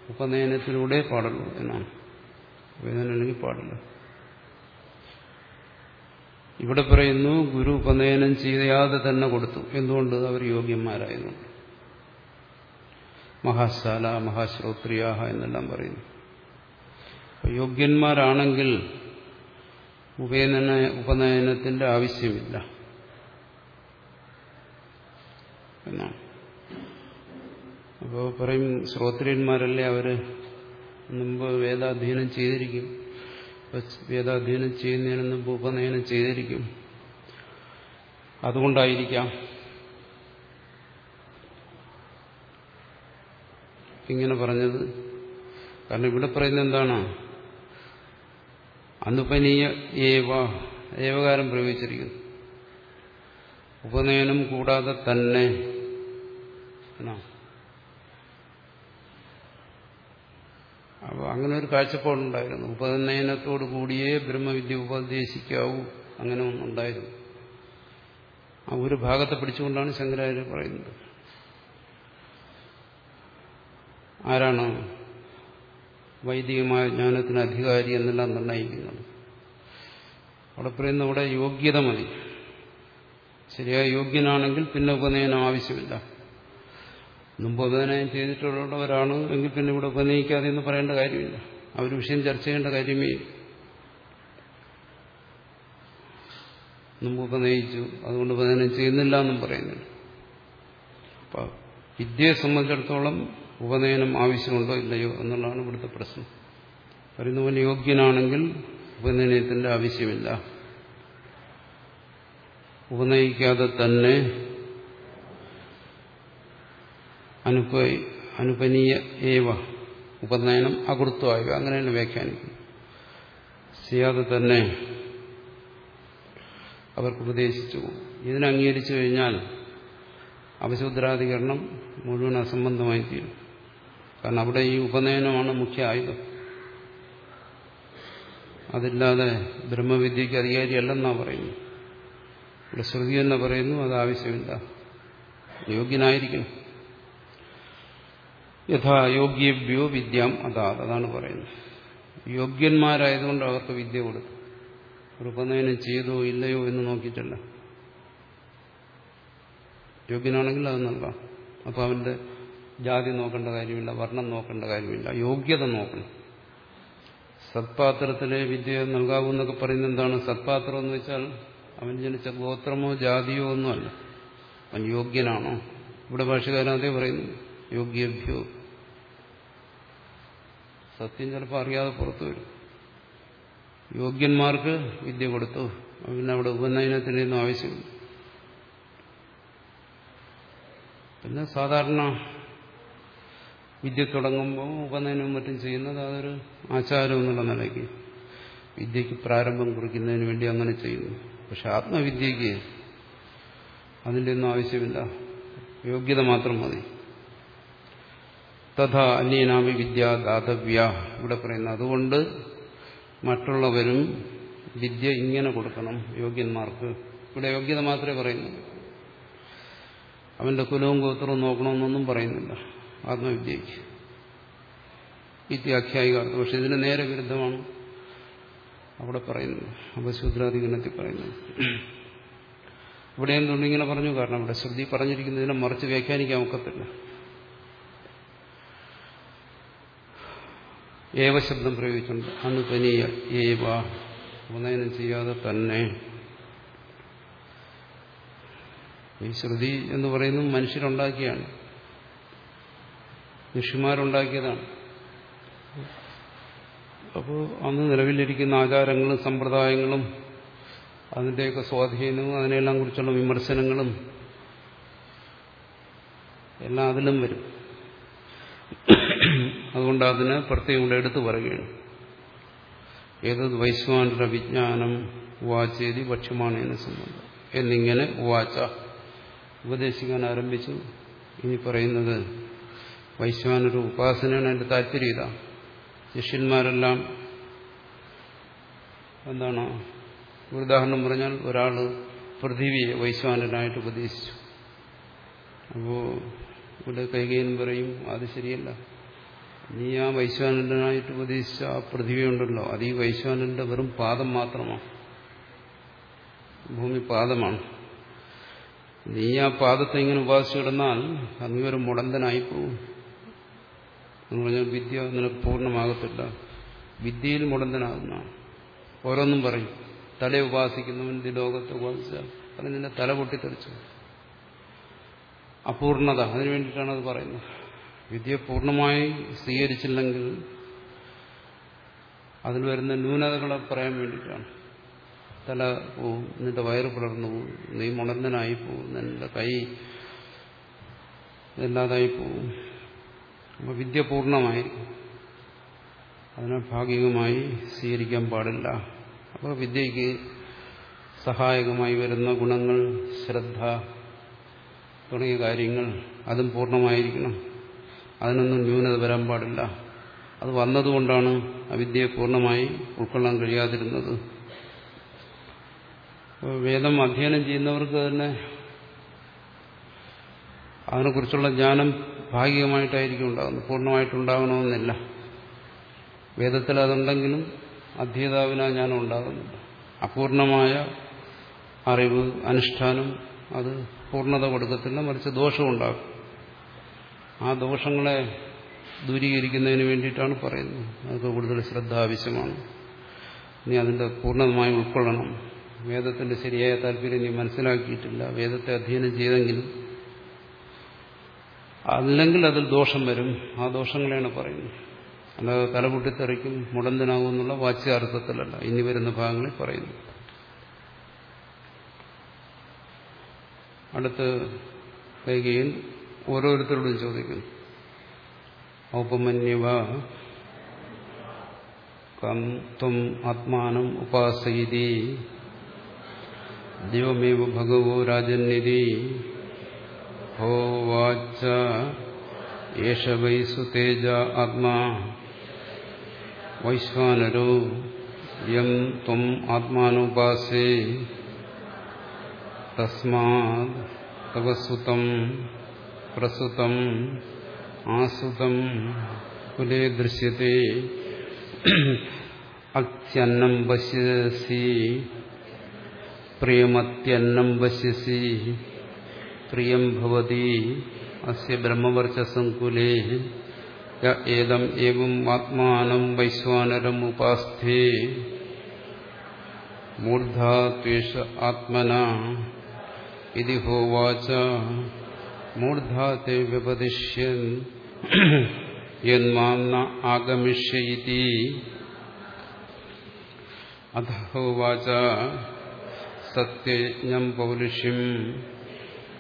ഉപനയനത്തിലൂടെ പാടുള്ളൂ എന്നാണ്. വേദന അല്ലെങ്കിൽ പാടില്ല. ഇവിടെ പറയുന്നു ഗുരു ഉപനയനം ചെയ്യാതെ തന്നെ കൊടുത്തു. എന്തുകൊണ്ട്? അവർ യോഗ്യന്മാരായതുകൊണ്ട് മഹാശാല മഹാശ്രോത്രിയാഹ എന്നെല്ലാം പറയുന്നു. യോഗ്യന്മാരാണെങ്കിൽ ഉപനയന ഉപനയനത്തിന്റെ ആവശ്യമില്ല. എന്നാണ്. അപ്പോൾ പറയും ശ്രോത്രിയന്മാരല്ലേ അവർ? മുമ്പ് വേദാധ്യയനം ചെയ്തിരിക്കും. വേദാധ്യയനം ചെയ്യുന്നതിനും ഉപനയനം ചെയ്തിരിക്കും. അതുകൊണ്ടായിരിക്കാം ഇങ്ങനെ പറഞ്ഞത്. കാരണം ഇവിടെ പറയുന്നത് എന്താണ്? അനുപനീയ ഏവ ഏവകാരം പ്രയോഗിച്ചിരിക്കുന്നു. ഉപനയനം കൂടാതെ തന്നെ അപ്പോൾ അങ്ങനെ ഒരു കാഴ്ചപ്പാടുണ്ടായിരുന്നു ഉപനയനത്തോടു കൂടിയേ ബ്രഹ്മവിദ്യ ഉപദേശിക്കാവൂ അങ്ങനെ ഒന്നുണ്ടായിരുന്നു ആ ഒരു ഭാഗത്തെ പിടിച്ചുകൊണ്ടാണ് ശങ്കരാചാര്യ പറയുന്നത്. ആരാണ് വൈദികമായ ജ്ഞാനത്തിന് അധികാരി എന്നെല്ലാം നിർണയിക്കുന്നത് അവിടെ പറയുന്ന ഇവിടെ യോഗ്യത മതി. ശരിയായ യോഗ്യനാണെങ്കിൽ പിന്നെ ഉപനയനം ആവശ്യമില്ല. മുമ്പ് ഉപനയം ചെയ്തിട്ടുള്ളവരാണ് എങ്കിൽ പിന്നെ ഇവിടെ ഉപനയിക്കാതെ എന്ന് പറയേണ്ട കാര്യമില്ല. അവർ വിഷയം ചർച്ച ചെയ്യേണ്ട കാര്യമേ മുമ്പ് ഉപനയിച്ചു അതുകൊണ്ട് ഉപനയനം ചെയ്യുന്നില്ല എന്നും പറയുന്നില്ല. അപ്പം വിദ്യയെ സംബന്ധിച്ചിടത്തോളം ഉപനയനം ആവശ്യമുണ്ടോ ഇല്ലയോ എന്നുള്ളതാണ് ഇവിടുത്തെ പ്രശ്നം. പറയുന്നവൻ യോഗ്യനാണെങ്കിൽ ഉപനയനത്തിന്റെ ആവശ്യമില്ല. ഉപനയിക്കാതെ തന്നെ അനുപ അനുപനീയ ഏവ ഉപനയനം അകൃത്വായ അങ്ങനെയാണ് വ്യാഖ്യാനിക്കുന്നത്. ചെയ്യാതെ തന്നെ അവർക്ക് ഉപദേശിച്ചു ഇതിനെ അംഗീകരിച്ചു കഴിഞ്ഞാൽ അവശുദ്രാധികരണം മുഴുവൻ അസംബന്ധമായി തീരും. കാരണം അവിടെ ഈ ഉപനയനമാണ് മുഖ്യ ആയുധം. അതില്ലാതെ ബ്രഹ്മവിദ്യക്ക് അധികാരിയല്ലെന്നാ പറയുന്നു ഇവിടെ ശ്രുതി എന്ന് പറയുന്നു അത് ആവശ്യമില്ല. യോഗ്യനായിരിക്കും യഥാ യോഗ്യഭ്യോ വിദ്യാം അതാത് അതാണ് പറയുന്നത്. യോഗ്യന്മാരായതുകൊണ്ട് അവർക്ക് വിദ്യ ഒരു ഉപനയനം ചെയ്തോ ഇല്ലയോ എന്ന് നോക്കിയിട്ടല്ല. യോഗ്യനാണെങ്കിൽ അത് നല്ല. അപ്പോൾ അവന്റെ ജാതി നോക്കേണ്ട കാര്യമില്ല വർണം നോക്കേണ്ട കാര്യമില്ല യോഗ്യത നോക്കണം. സത്പാത്രത്തിലെ വിദ്യ നൽകാവൂന്നൊക്കെ പറയുന്നത് എന്താണ്? സത്പാത്രം എന്ന് വെച്ചാൽ അവൻ ജനിച്ച ഗോത്രമോ ജാതിയോ ഒന്നുമല്ല. അവൻ യോഗ്യനാണോ? ഇവിടെ ഭാഷകാരൻ അതേ പറയുന്നു. യോഗ്യഭ്യോ സത്യം ചിലപ്പോൾ അറിയാതെ പുറത്തു വരും. യോഗ്യന്മാർക്ക് വിദ്യ കൊടുത്തു. പിന്നെ അവിടെ ഉപനയനത്തിനൊന്നും ആവശ്യമില്ല. പിന്നെ സാധാരണ വിദ്യ തുടങ്ങുമ്പോൾ ഉപനയനവും മറ്റും ചെയ്യുന്നത് അതൊരു ആചാരം എന്നുള്ള നിലയ്ക്ക് വിദ്യക്ക് പ്രാരംഭം കുറിക്കുന്നതിന് വേണ്ടി അങ്ങനെ ചെയ്യുന്നു. പക്ഷെ ആത്മവിദ്യക്ക് അതിന്റെ ഒന്നും ആവശ്യമില്ല. യോഗ്യത മാത്രം മതി. തഥാ അന്യനാമി വിദ്യ ദാതവ്യ ഇവിടെ പറയുന്നത്. അതുകൊണ്ട് മറ്റുള്ളവരും വിദ്യ ഇങ്ങനെ കൊടുക്കണം യോഗ്യന്മാർക്ക്. ഇവിടെ യോഗ്യത മാത്രമേ പറയുന്നു അവന്റെ കുലവും ഗോത്രവും നോക്കണമെന്നൊന്നും പറയുന്നില്ല. ആത്മവിദ്യയ്ക്ക്. വിദ്യാഖ്യായികാർത്ഥം പക്ഷെ ഇതിന് നേരെ വിരുദ്ധമാണ് അവിടെ പറയുന്നത്. അപശൂദ്രാധികരണത്തിൽ പറയുന്നത്. ഇവിടെ എന്തുകൊണ്ട് ഇങ്ങനെ പറഞ്ഞു. കാരണം ഇവിടെ ശ്രുതി പറഞ്ഞിരിക്കുന്നതിനെ മറിച്ച് വ്യാഖ്യാനിക്കാൻ ഒക്കത്തില്ല. ഏവ ശബ്ദം പ്രയോഗിച്ചിട്ടുണ്ട് അനുപനീയ ഏവ ഉപനയനം ചെയ്യാതെ തന്നെ. ഈ ശ്രുതി എന്ന് പറയുന്നത് മനുഷ്യരുണ്ടാക്കിയാണ്. ഋഷിമാരുണ്ടാക്കിയതാണ്. അപ്പോൾ അന്ന് നിലവിലിരിക്കുന്ന ആചാരങ്ങളും സമ്പ്രദായങ്ങളും അതിന്റെയൊക്കെ സ്വാധീനവും അതിനെല്ലാം കുറിച്ചുള്ള വിമർശനങ്ങളും എല്ലാം അതിലും വരും. അതുകൊണ്ട് അതിന് പ്രത്യേകം കൂടെ എടുത്തു പറയുകയാണ്. ഏതത് വൈശ്വാനരുടെ വിജ്ഞാനം വാചേതി ഭക്ഷ്യമാണ് എന്ന് സംബന്ധം. എന്നിങ്ങനെ വാച ഉപദേശിക്കാൻ ആരംഭിച്ചു. ഇനി പറയുന്നത് വൈശ്വാനൊരു ഉപാസനയാണ് എന്റെ താല്പര്യം ഇതാ. ശിഷ്യന്മാരെല്ലാം എന്താണ്? ഉദാഹരണം പറഞ്ഞാൽ ഒരാൾ പൃഥിവിയെ വൈശ്വാനനായിട്ട് ഉപദേശിച്ചു. അപ്പോൾ ഇവിടെ കൈകയും പറയും അത് ശരിയല്ല. നീ ആ വൈശ്വാനനായിട്ട് ഉപദേശിച്ച ആ പൃഥിവി ഉണ്ടല്ലോ അത് ഈ വൈശ്വാനന്റെ വെറും പാദം മാത്രമാണ്. ഭൂമി പാദമാണ്. നീ ആ പാദത്തെ ഇങ്ങനെ ഉപാസിച്ചു കിടന്നാൽ ഒരു മുടന്തനായി പോകും എന്ന് പറഞ്ഞാൽ വിദ്യ നിനക്ക് പൂർണമാകത്തില്ല. വിദ്യയിൽ മുടന്തനാകുന്ന ഓരോന്നും പറയും. തല ഉപാസിക്കുന്നവൻ ഈ ലോകത്തെ ഉപാസിച്ചാൽ അത് നിന്നെ തല പൊട്ടിത്തെറിച്ചു അപൂർണത. അതിനു വേണ്ടിയിട്ടാണ് അത് പറയുന്നത്. വിദ്യ പൂർണമായി സ്വീകരിച്ചില്ലെങ്കിൽ അതിൽ വരുന്ന ന്യൂനതകളെ പറയാൻ വേണ്ടിയിട്ടാണ്. തല പോവും നിന്റെ വയറ് പിളർന്നു പോവും നീ മുടന്തനായി പോവും നിന്റെ കൈ ഇല്ലാതായി പോവും. അപ്പോൾ വിദ്യ പൂർണമായിരിക്കും. അതിനെ ഭാഗികമായി സ്വീകരിക്കാൻ പാടില്ല. അപ്പോൾ വിദ്യയ്ക്ക് സഹായകമായി വരുന്ന ഗുണങ്ങൾ ശ്രദ്ധ തുടങ്ങിയ കാര്യങ്ങൾ അതും പൂർണമായിരിക്കണം. അതിനൊന്നും ന്യൂനത വരാൻ പാടില്ല. അത് വന്നതുകൊണ്ടാണ് അവിദ്യയെ പൂർണമായി ഉൾക്കൊള്ളാൻ കഴിയാതിരുന്നത്. വേദം അധ്യയനം ചെയ്യുന്നവർക്ക് തന്നെ അതിനെക്കുറിച്ചുള്ള ജ്ഞാനം ഭാഗികമായിട്ടായിരിക്കും ഉണ്ടാകുന്നത്. പൂർണമായിട്ടുണ്ടാകണമെന്നില്ല. വേദത്തിൽ അതുണ്ടെങ്കിലും അധ്യയതാവിന് ആ ജ്ഞാനം ഉണ്ടാകുന്നില്ല അപൂർണമായ അറിവ് അനുഷ്ഠാനം അത് പൂർണത കൊടുക്കത്തില്ല. മറിച്ച് ദോഷമുണ്ടാകും ആ ദോഷങ്ങളെ ദൂരീകരിക്കുന്നതിന് വേണ്ടിയിട്ടാണ് പറയുന്നത്. അതൊക്കെ കൂടുതൽ ശ്രദ്ധ ആവശ്യമാണ് നീ അതിന്റെ പൂർണമായി ഉൾക്കൊള്ളണം. വേദത്തിന്റെ ശരിയായ താല്പര്യം നീ മനസ്സിലാക്കിയിട്ടില്ല. വേദത്തെ അധ്യയനം ചെയ്തെങ്കിലും അല്ലെങ്കിൽ അതിൽ ദോഷം വരും. ആ ദോഷങ്ങളെയാണ് പറയുന്നത്. അല്ലാതെ തലപൊട്ടിത്തെറിക്കും മുടന്തനാകും എന്നുള്ള വാച്യാർത്ഥത്തിലല്ല. ഇനി വരുന്ന ഭാഗങ്ങളിൽ പറയുന്നു. അടുത്ത് കൈകയിൽ ഓരോരുത്തരോടും ചോദിക്കുന്നു. ഔപമന്യവ. കം ആത്മാനം ഉപാസയിതി. ദൈവമേവ ഭഗവോ രാജന്നിധി ഹോവാച്ച യേശ വൈ സുതേജ ആത്മാ. വൈശ്വാനരോ. യം ത്വം ആത്മാനുപാസേ തസ്മാത് തവ സുതം പ്രസുതം ആസുതം കുലേ ദൃശ്യത്തെ അത്യന്നം പശ്യസി പ്രിയമത്യന്നം പശ്യസി പ്രിയം ഭവതി അസ്യ ബ്രഹ്മവർച്ചസങ്കുലേ ഏതം ഏവം ആത്മാനം വൈശ്വാനരം ഉപാസ്ഥേ മൂർധാത്വേഷ ആത്മന ഇതി ഹോവാച മൂർധാത്തെ വ്യപതിഷ്യൻ യന്മാം ന ആഗമിഷ്യയിതി അഥ ഹോവാച സത്യജ്ഞം പൗരുഷ്യം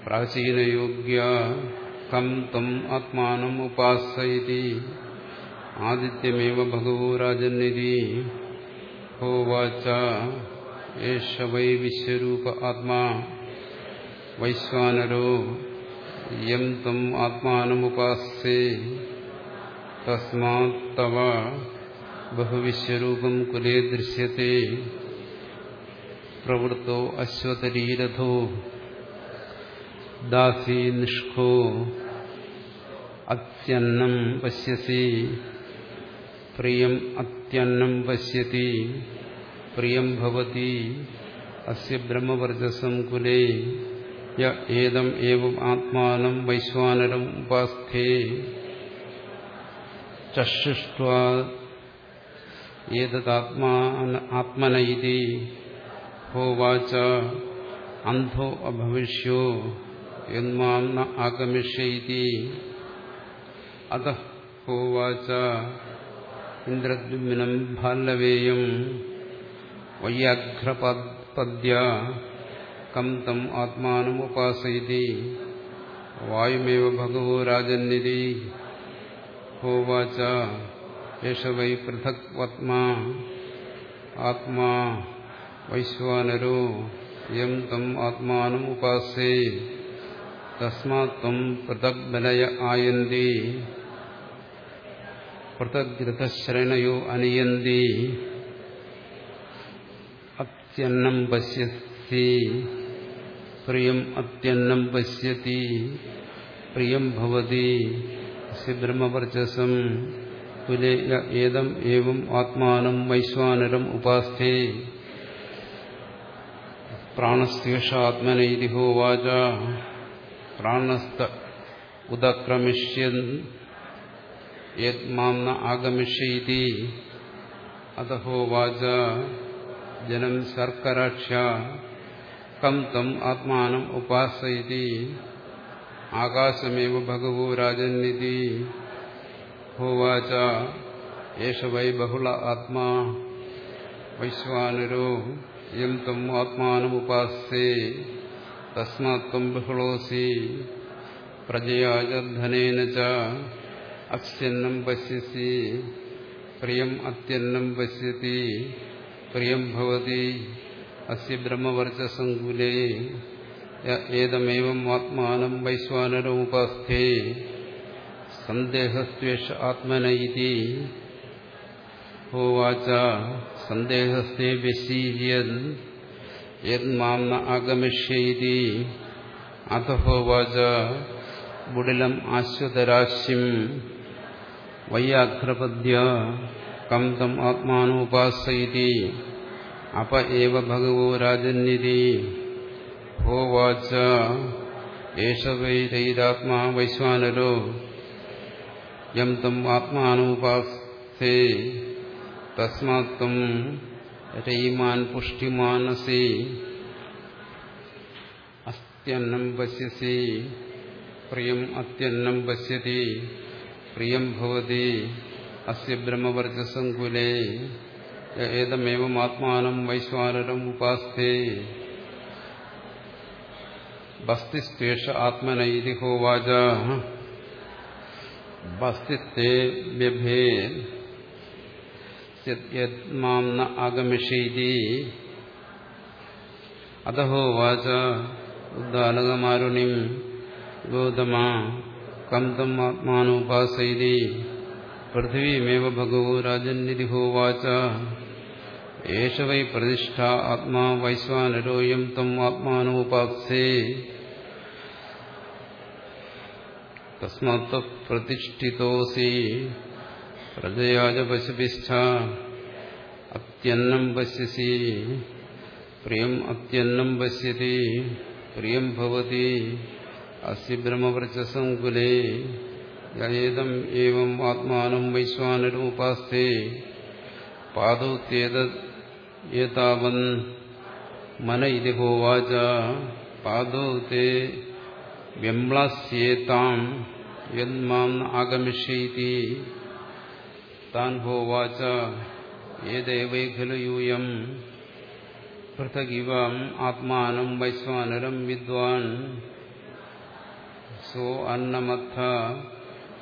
പ്രാചീനയോഗ്യ കം തം ആത്മാനം ഉപാസയതി ആദിത്യമേവ ഭഗവോ രാജന്നിധി ഹോവാച ഏഷ വൈ വിശ്വരൂപ ആത്മാ വൈശ്വാനരോ യം തം ആത്മാനമുപാസേ തസ്മാവ ബഹുവിശ്വരൂപം കുലേ ദൃശ്യത്തെ പ്രവൃത്തോ അശ്വതരീരഥോ ദാസി നിഷ്കോ അത്യന്നം പശ്യസി പ്രിയം അത്യന്നം പശ്യതി പ്രിയം ഭവതി അസ്യ ബ്രഹ്മവർജസം കുലേ യ ഏതം ഏവം ആത്മാനം വൈശ്വാനരം ഉപാസ്ഥേ ചക്ഷുഷ്ട്വാ ഏതദാത്മാന ഇതി ഹോവാച അന്ധോ അഭവിഷ്യോ യന്മാം ന ആഗമിഷ്യതി. അത ഹോവാച ഇന്ദ്രദ്യുമ്നം ഭാല്ലവേയം. വയ്യാഘ്രപദ്യ കം തം ആത്മാനമുപാസയതി വായുമേവ ഭഗവോ രാജന്നിധി ഹോവാച. യേശ വൈ പൃഥക്വത്മാ. ആത്മാ വൈശ്വാനരോ. യം തം ആത്മാനം ഉപാസേ. തസ്മാത്വം പൃഥക് ബലയ ആയന്തി. പൃഥഗ്രഥശ്രേണയോ അനിയന്തി. അത്യന്നം പശ്യസി. പ്രിയം അത്യന്നം പശ്യതി പ്രിയം ഭവതി ബ്രഹ്മവർച്ചസം ഏതം ഏവം ആത്മാനം വൈശ്വാനരം ഉപാസ്ഥേ പ്രാണസ്യേഷ ആത്മനൈതി ഹോവാച പ്രാണസ്ത ഉദക്രമിഷ്യൻ യത്മാം ആഗമിഷ്യൈതി അത ഹോവാച ജനം ശർക്കരാക്ഷ്യ കം തം ആത്മാനം ഉപാസയതി. ആകാശമേവ ഭഗവോ രാജന്നിധി ഹോവാച യേശ വൈ ബഹുള ആത്മാ. വൈശ്വാനരോ യം തം ആത്മാനമുപാസ്യേ തസ്മാത് ത്വം ബഹുളോസി. പ്രജയാച ധനേന ച അസ്യന്നം പശ്യസി. പ്രിയം അത്യന്നം പശ്യതി. പ്രിയം ഭവതി. അസ്യ ബ്രഹ്മവർച്ചസങ്കുലേ ഏതമേവം ആത്മാനം വൈശ്വാനരമുപാസ്ഥേ സന്ദേഹസ്വേഷ ആത്മന ഇതി ഹോവാച സന്ദേഹസ്നേ വ്യസീര്യൻ യദ്മാം ന ആഗമിഷ്യതി അഥ ഹോവാച ബുഡിലം ആശ്വതരാശിം വയ്യാഘ്രപദ്യ കം തം ആത്മാനോപാസയിതി അപ ഏവ ഭഗവോ രാജന്നിധി ഹോവാച ഏഷ വൈരൈരാത്മാ വൈശ്വാനരോ. യം തം ആത്മാനുപാസേ തസ്മാത് ത്വം രയിമാൻ പുഷ്ടിമാനസി. അസ്ത്യന്നം പശ്യസി. പ്രിയം അത്യന്നം പശ്യതി. പ്രിയം ഭവതി. അസ്യ ബ്രഹ്മവർജസങ്കുലേ ഏതമേവം ആത്മാനം വൈശ്വാനരം ഉപാസ്തേ. ബസ്തിസ്ത്വേഷ ആത്മനൈതി ഹോവാച ബസ്തിസ്തേ വ്യഭേ. യദ്മാം ന ആഗമിഷീതി. അധഹോവാച ഉദ്ദാലകമാരുണിം ഗൗതമ. കം തം ആത്മാനോപാസൈതി പൃഥിവീമേവ ഭഗവോ രാജന്നിധി ഹോവാച ഏഷ വൈ പ്രതിഷ്ഠ ആത്മാ വൈശ്വാനരോയം തം ആത്മാനോപാസേ തസ്മാത് പ്രതിഷ്ഠിതോസി പ്രജയാജ പശുഭിശ്ച അത്യന്നം പശ്യസി പ്രിയം അത്യന്നം പശ്യതി പ്രിയം ഭവതി അസ്യ ബ്രഹ്മവൃച്ചസങ്കുലേ യേതം ഏവം ആത്മാനം വൈശ്വാനരൂപാസ്തേ പാദൗത്യേതാവൻ മന ഇതി ഹോവാച. പാദൗ തേ വ്യംളസ്യേതാം യന്മാം ആഗമിഷ്യൈതി. താൻ ഹോവാച. ഏതേവൈ ഖലു യൂയം. പൃഥഗിവം ആത്മാനം വൈശ്വാനരം വിദ്വാൻ. സോ അന്നമത്ഥ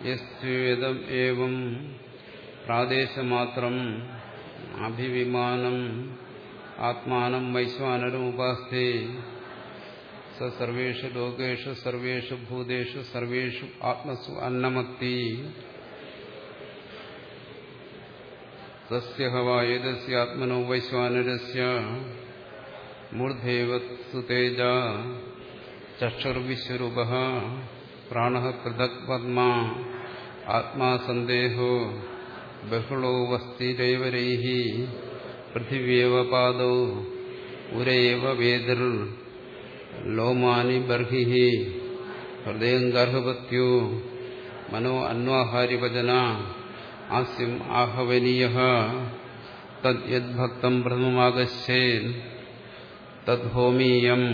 യസ്വേദം ഏവം പ്രാദേശമാത്രം അഭിവിമാനം ആത്മാനം വൈശ്വാനരം ഉപാസ്തേ. സർവേഷു ലോകേഷു സർവേഷു ഭൂതേഷു സർവേഷു ആത്മസു അന്നമത്തി. തസ്യ ഹവായതസ്യാത്മനോ വൈശ്വാനരസ്യ. മൂർധേവത്സു തേജ ചക്ഷുർവിശ്വരൂപ. പ്രാണ പൃഥക് പദ്മ ആത്മാ സന്ദേഹോ ബഹുളോ വസ്തിരൈവരൈ പൃഥിവ്യേവ പാദൗ ഉരയേവ വേദിർ ലോമാനി ബർഹി ഹൃദയം ഗർഭപത്യോ മനോ അന്വാഹാരിവചന ആസ്യം ആഹവനീയ തദ്ഭക്തം പ്രഥമമാകശ്ചേൻ തദ്ഹോമീയം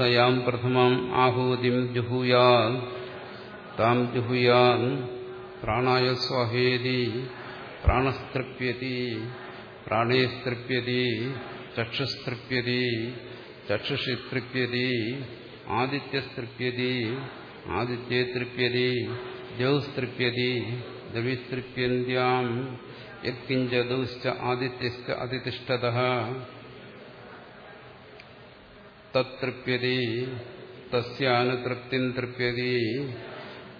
സയാം പ്രഥമം ആഹൂതിം ജുഹൂയാ താം ജുഹൂയാൻ. പ്രാണായ സ്വാഹേതി പ്രാണസ്തൃപ്യതി. പ്രാണേസ്തൃപ്യതി. ചക്ഷുസ്തൃപ്യതി. ചക്ഷുഷി തൃപ്യതി ആദിത്യസ്തൃപ്യതി. ആദിത്യേ തൃപ്യതി ദ്യൗസ്തൃപ്യതി ദ്രവിസ്തൃപ്യന്ത്യാം. യത്കിഞ്ച ദൗശ്ച ആദിത്യശ്ച അതിതിഷ്ഠത. തൃപ്യതി തസ്യാനുതൃപ്തിം തൃപ്യതി.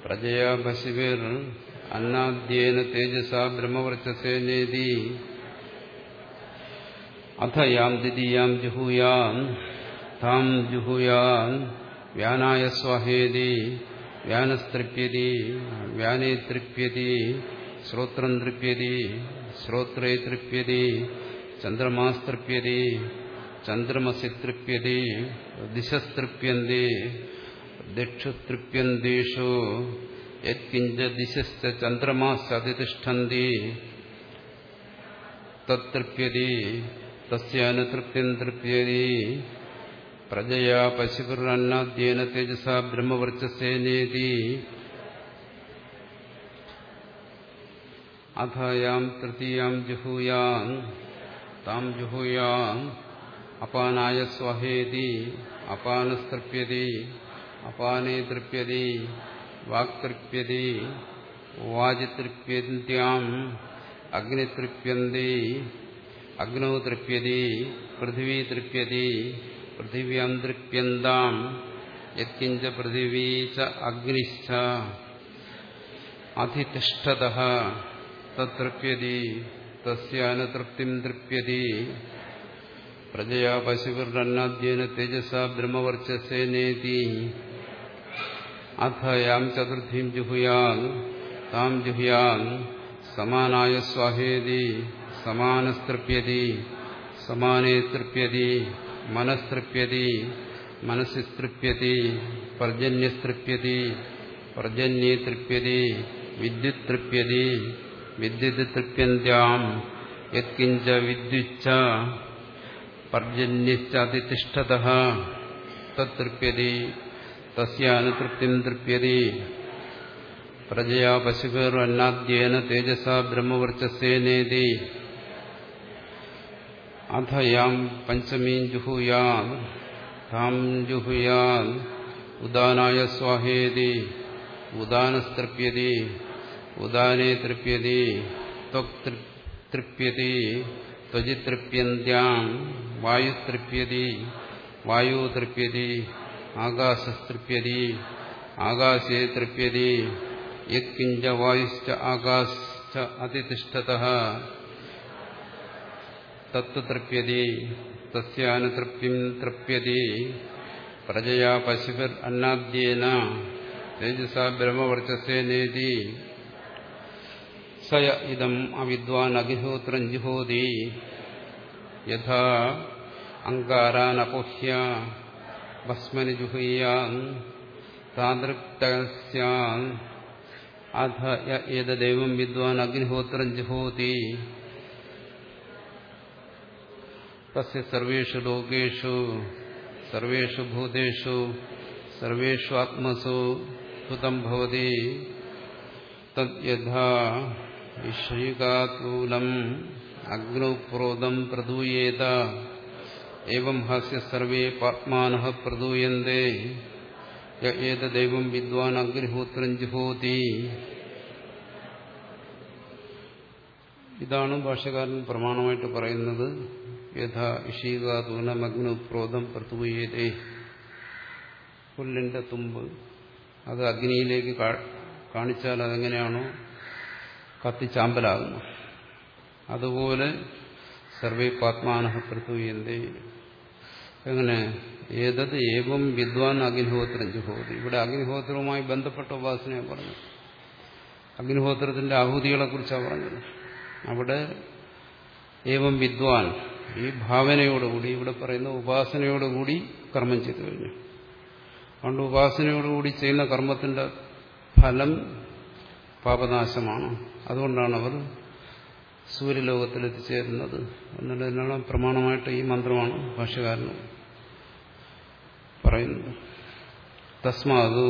പ്രജയാ പശുവിർ അന്നാദ്യേന തേജസ ബ്രഹ്മവർച്ചസേനേതി അഥ യാം ദ്വിതീയാം ജുഹൂയാൻ താം ജുഹൂയാം. വ്യാനായ സ്വാഹേതി വ്യാനസ്തൃപ്യതി വ്യാനേ തൃപ്യതി. ശ്രോത്രം തൃപ്യതി ശ്രോത്രേ തൃപ്യതി. ചന്ദ്രമാസ്തൃപ്യതി ചന്ദ്രമസി തൃപ്യതേ ദിശസ്തൃപ്യന്തേ ദിക്ഷുതൃപ്യന്തേഷു യത്കിഞ്ച ദിശസ്ഥ ചന്ദ്രമാസ്തിഷ്ഠന്തി തൃപ്യതി തസ്യാനുതൃപ്തിം തൃപ്യതി പ്രജയാ പശുപുരന്നാദ്യേന തേജസ ബ്രഹ്മവർച്ചസേനേതി അഥയാം തൃതീയാം ജുഹൂയാം താം ജുഹൂയാൻ അപാനായ സ്വഹേതി അപാനസ്തൃപ്യതി അപാനേ തൃപ്യതി വാക്തൃപ്യതി വാജിതൃപ്യന്ത്യാം അഗ്നിതൃപ്യന്തി അഗ്നോ തൃപ്യതി പൃഥിവീ തൃപ്യതി പൃഥിവ്യാം തൃപ്യന്താം യത്കിഞ്ച പൃഥിവീ ച അഗ്നിശ്ച അധിതിഷ്ഠത തൃപ്യതി തസ്യാനുതൃപ്തിം തൃപ്യതി പ്രജയാ പശുവിർണാദ്യേന തേജസ ബ്രഹ്മവർച്ചസേനേതി അഥ യാം ചതുർത്ഥീം ജുഹുയാൻ താം ജുഹുയാൻ സമാനായ സ്വാഹേതി സമാനസ്തൃപ്യതി സമാനേ തൃപ്യതി മനസ്തൃപ്യതി മനസ്സിസ്തൃപ്യതി പർജന്യസ്തൃപ്യതി പർജന്യേ തൃപ്യതി വിദ്യുത് തൃപ്യതി വിദ്യുത് തൃപ്യന്ത്യാം യത്കിഞ്ച വിദ്യുച്ച പർജന്യശ്ചതിഷ്ഠത തൃപ്യതി തസ്യാനുതൃപ്തിം തൃപ്യതി പ്രജയാ പശുപേർ അന്നാദ്യേന തേജസ ബ്രഹ്മവർച്ചസേനേതി അധ യാം പഞ്ചമീം ജുഹുയാൻ താം ജുഹുയാൻ ഉദാനായ സ്വാഹേതി ഉദാനസ്തൃപ്യതി ഉദാനേ തൃപ്യതി ത്വക് തൃപ്യതി ത്വജി തൃപ്യന്ത്യാം വായുതൃപ്യതി വായു തൃപ്യതി ആകാശസ്തൃപ്യതി ആകാശേ തൃപ്യതി യത്കിഞ്ച വായുശ്ച ആകാശ്ച അതിതിഷ്ഠത തത്വ തൃപ്യതി തസ്യാനുതൃപ്തിം തൃപ്യതി പ്രജയാ പശുവിർ അന്നാദ്യേന തേജസ ബ്രഹ്മവർച്ചസേനേതി സയ ഇതം അവിദ്വാൻ അഗ്നിഹോത്രം ജുഹോതി യഥാ അങ്കാരാനപോഹ്യ ഭസ്മനി ജുഹയ്യാൻ താദൃക്തസ്യാൻ അധ ഏതദൈവം വിദ്വാൻ അഗ്നിഹോത്രം ജുഹോതി തസ്യ സർവേഷു ലോകേഷു സർവേഷു ഭൂതേഷു സർവേഷു ആത്മസു ഹുതം ഭവതി തദ്യഥാ ഈശ്വരികാത്മൂലം അഗ്നോപ്രോതം പ്രദൂയേത. ഏവം ഹാസ്യ സർവേ പാത്മാന പ്രദൂയന്തേതൈവം വിദ്വാൻ അഗ്നിഹോത്രം ജുഹോതി. ഇതാണ് ഭാഷകാരൻ പ്രമാണമായിട്ട് പറയുന്നത്. യഥാ ഇഷീകാതൂനമഗ്നുപ്രോധം പ്രതുയേതേ പുല്ലിന്റെ തുമ്പ്. അത് അഗ്നിയിലേക്ക് കാണിച്ചാൽ അതെങ്ങനെയാണോ കത്തിച്ചാമ്പലാകുന്നു. അതുപോലെ സർവേ പാത്മാനഹ പ്രതൂയന്തേ എങ്ങനെ ഏതത് ഏവം വിദ്വാൻ അഗ്നിഹോത്രം ജുഹോതി ഇവിടെ അഗ്നിഹോത്രവുമായി ബന്ധപ്പെട്ട ഉപാസനയാണ് പറഞ്ഞു അഗ്നിഹോത്രത്തിന്റെ ആഹുതികളെ കുറിച്ചാണ് പറഞ്ഞത്. അവിടെ ഏവം വിദ്വാൻ ഈ ഭാവനയോടുകൂടി ഇവിടെ പറയുന്ന ഉപാസനയോടുകൂടി കർമ്മം ചെയ്തു കഴിഞ്ഞു. അതുകൊണ്ട് ഉപാസനയോടുകൂടി ചെയ്യുന്ന കർമ്മത്തിന്റെ ഫലം പാപനാശമാണ്. അതുകൊണ്ടാണ് അവർ സൂര്യലോകത്തിൽ എത്തിച്ചേരുന്നത് എന്നുള്ളതിനുള്ള പ്രമാണമായിട്ട് ഈ മന്ത്രമാണ് ഭാഷകാരൻ പറയുന്നത്. തസ്മാത്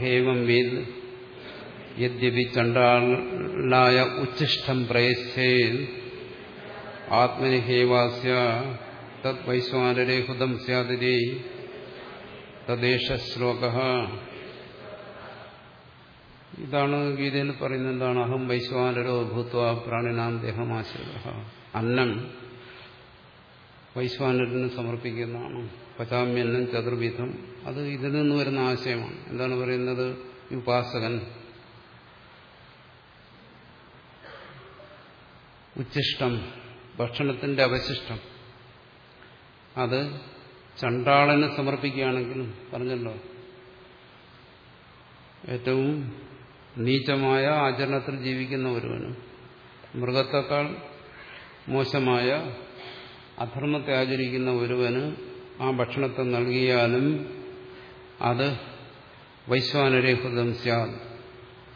ഹേമം വേദ് യദ്യപി ചണ്ടാളായ ഉച്ഛിഷ്ടം പ്രയസ്യേ ആത്മനി ഹേവാസ്യ തത് വൈശ്വാനരേ ഹുതം സ്യാതിരേ തദ്ദേശ ശ്ലോക ഇതാണ് ഗീതയിൽ പറയുന്നത് എന്താണ്? അഹം വൈശ്വാനരോ ഭൂത്വ പ്രാണിനാം ദേഹമാശ്രിത അന്നം വൈശ്വാനരന് സമർപ്പിക്കുന്നതാണ്. പചാമ്യന്നം ചതുർവിധം. അത് ഇതിൽ നിന്ന് വരുന്ന ആശയമാണ്. എന്താണ് പറയുന്നത്? ഉപാസകൻ. ഉച്ഛിഷ്ടം. ഭക്ഷണത്തിന്റെ അവശിഷ്ടം. അത് ചണ്ടാളന് സമർപ്പിക്കുകയാണെങ്കിലും പറഞ്ഞല്ലോ ഏറ്റവും നീചമായ ആചരണത്തിൽ ജീവിക്കുന്ന ഒരുവനും മൃഗത്തെക്കാൾ മോശമായ അധർമ്മത്തെ ആചരിക്കുന്ന ഒരുവന് ആ ഭക്ഷണത്തെ നൽകിയാലും അത് വൈശ്വാനരേഹൃതം സ്യാദ്.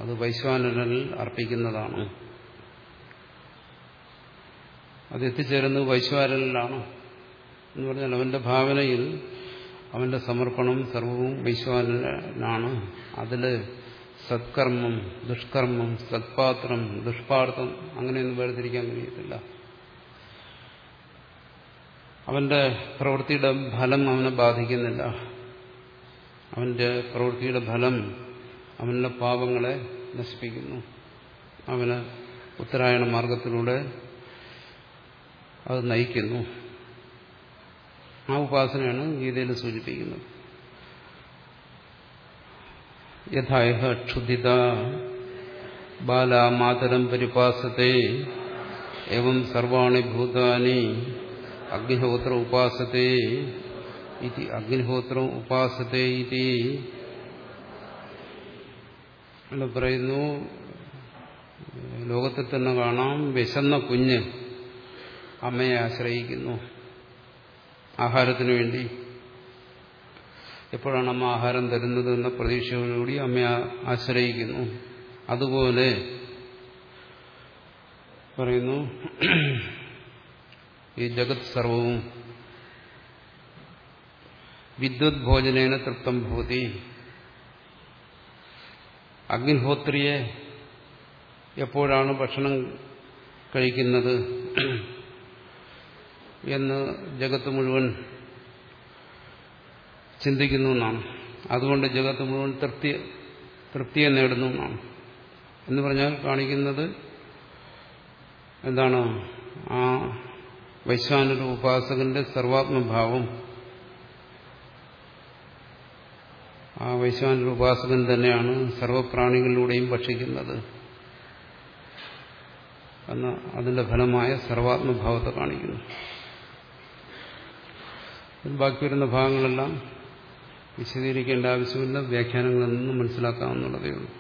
അത് വൈശ്വാനരിൽ അർപ്പിക്കുന്നതാണ്. അത് എത്തിച്ചേരുന്നത് വൈശ്വാനരിലാണ് എന്ന് പറഞ്ഞാൽ അവന്റെ ഭാവനയിൽ അവന്റെ സമർപ്പണം സർവവും വൈശ്വാനാണ് അതിൽ സത്കർമ്മം ദുഷ്കർമ്മം സത്പാത്രം ദുഷ്പാർത്ഥം അങ്ങനെയൊന്നും വേർതിരിക്കാൻ കഴിയത്തില്ല. അവന്റെ പ്രവൃത്തിയുടെ ഫലം അവനെ ബാധിക്കുന്നില്ല. അവന്റെ പ്രവൃത്തിയുടെ ഫലം അവന്റെ പാപങ്ങളെ നശിപ്പിക്കുന്നു. അവന് ഉത്തരായണ മാർഗത്തിലൂടെ അത് നയിക്കുന്നു. ആ ഉപാസനയാണ് ഗീതയിൽ സൂചിപ്പിക്കുന്നത്. യഥായ ക്ഷുതിത ബാല മാതരം പരിപാസത്തെ. എവം സർവാണി ഭൂതാനി. അഗ്നിഹോത്ര ഉപാസത്തെ. ഇതി അഗ്നിഹോത്രം ഉപാസത്തെ ഇതി. പറയുന്നു ലോകത്തിൽ തന്നെ കാണാം വിശന്ന കുഞ്ഞ് അമ്മയെ ആശ്രയിക്കുന്നു. ആഹാരത്തിനു വേണ്ടി. എപ്പോഴാണ് അമ്മ ആഹാരം തരുന്നത് എന്ന പ്രതീക്ഷയോടുകൂടി അമ്മയെ ആശ്രയിക്കുന്നു. അതുപോലെ പറയുന്നു ഈ ജഗത് സർവവും വിദ്യുത് ഭോജനേന തൃപ്തം ഭൂതി അഗ്നിഹോത്രിയെ എപ്പോഴാണ് ഭക്ഷണം കഴിക്കുന്നത്? എന്ന് ജഗത്ത് മുഴുവൻ ചിന്തിക്കുന്നു എന്നാണ്. അതുകൊണ്ട് ജഗത്ത് മുഴുവൻ തൃപ്തി തൃപ്തിയെ നേടുന്നു എന്നാണ്. എന്ന് പറഞ്ഞാൽ കാണിക്കുന്നത് എന്താണ്? ആ വൈശ്വാനര ഉപാസകന്റെ സർവാത്മഭാവം. ആ വൈശ്വാനര ഉപാസകൻ തന്നെയാണ് സർവപ്രാണികളിലൂടെയും ഭക്ഷിക്കുന്നത്. എന്ന അതിന്റെ ഫലമായ സർവാത്മഭാവത്തെ കാണിക്കുന്നു. ബാക്കി വരുന്ന ഭാഗങ്ങളെല്ലാം വിശദീകരിക്കേണ്ട ആവശ്യമില്ല. വ്യാഖ്യാനങ്ങളിൽ നിന്നും മനസ്സിലാക്കാവുന്നതേ ഉള്ളൂ.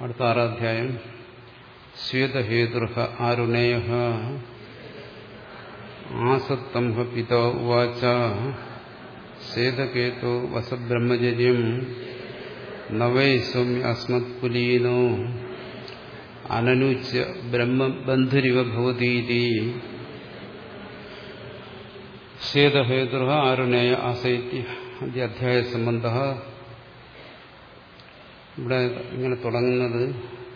അടുത്ത ആറാധ്യായം. ശ്വേതഹേതുർഹ ആരുണേയ ആസത്തംഹ പിത ഉവാച. സേതകേതോ വസബ്രഹ്മചര്യം. നവൈ സൗമ്യ അസ്മത് കുലീനോ അനനുച്യ ബ്രഹ്മബന്ധുരിവ ശ്വേതഹേതുർ ആരുണേയ ആസൈത്യ അദ്യ അധ്യായ സംബന്ധ ഇവിടെ ഇങ്ങനെ തുടങ്ങുന്നത്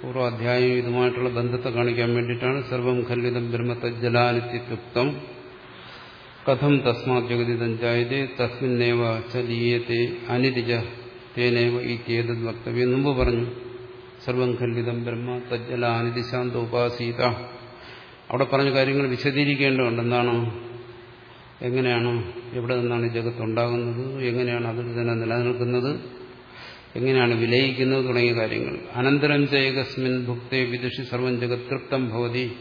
പൂർവ അധ്യായം ഇതുമായിട്ടുള്ള ബന്ധത്തെ കാണിക്കാൻ വേണ്ടിയിട്ടാണ്. സർവം ഖല്ലിതം ബ്രഹ്മത്തെ ജലാനിത്യുക്തം കഥം തസ്മാത് ജഗതിതം ജായതേ തസ്മിന്നേവ ചലീയത്തെ അനിരിജ തേനേവ ഈ ഇത്യേതത് വക്തവ്യം മുമ്പ് പറഞ്ഞു. സർവം ഖല്ലിതം ബ്രഹ്മ തജ്ജല അനിതിശാന്ത ഉപാസീത അവിടെ പറഞ്ഞ കാര്യങ്ങൾ വിശദീകരിക്കേണ്ടതുണ്ട്. എന്താണ്? എങ്ങനെയാണ് എവിടെ നിന്നാണ് ജഗത്ത് ഉണ്ടാകുന്നത്? എങ്ങനെയാണ് അതിൽ തന്നെ നിലനിൽക്കുന്നത്? എങ്ങനെയാണ് വിലയിക്കുന്നത് തുടങ്ങിയ കാര്യങ്ങൾ. അനന്തരം ചേകസ്മിൻ ഭുക്തെ വിദുഷി സർവം ജഗത് തൃപ്തം ഭവതി.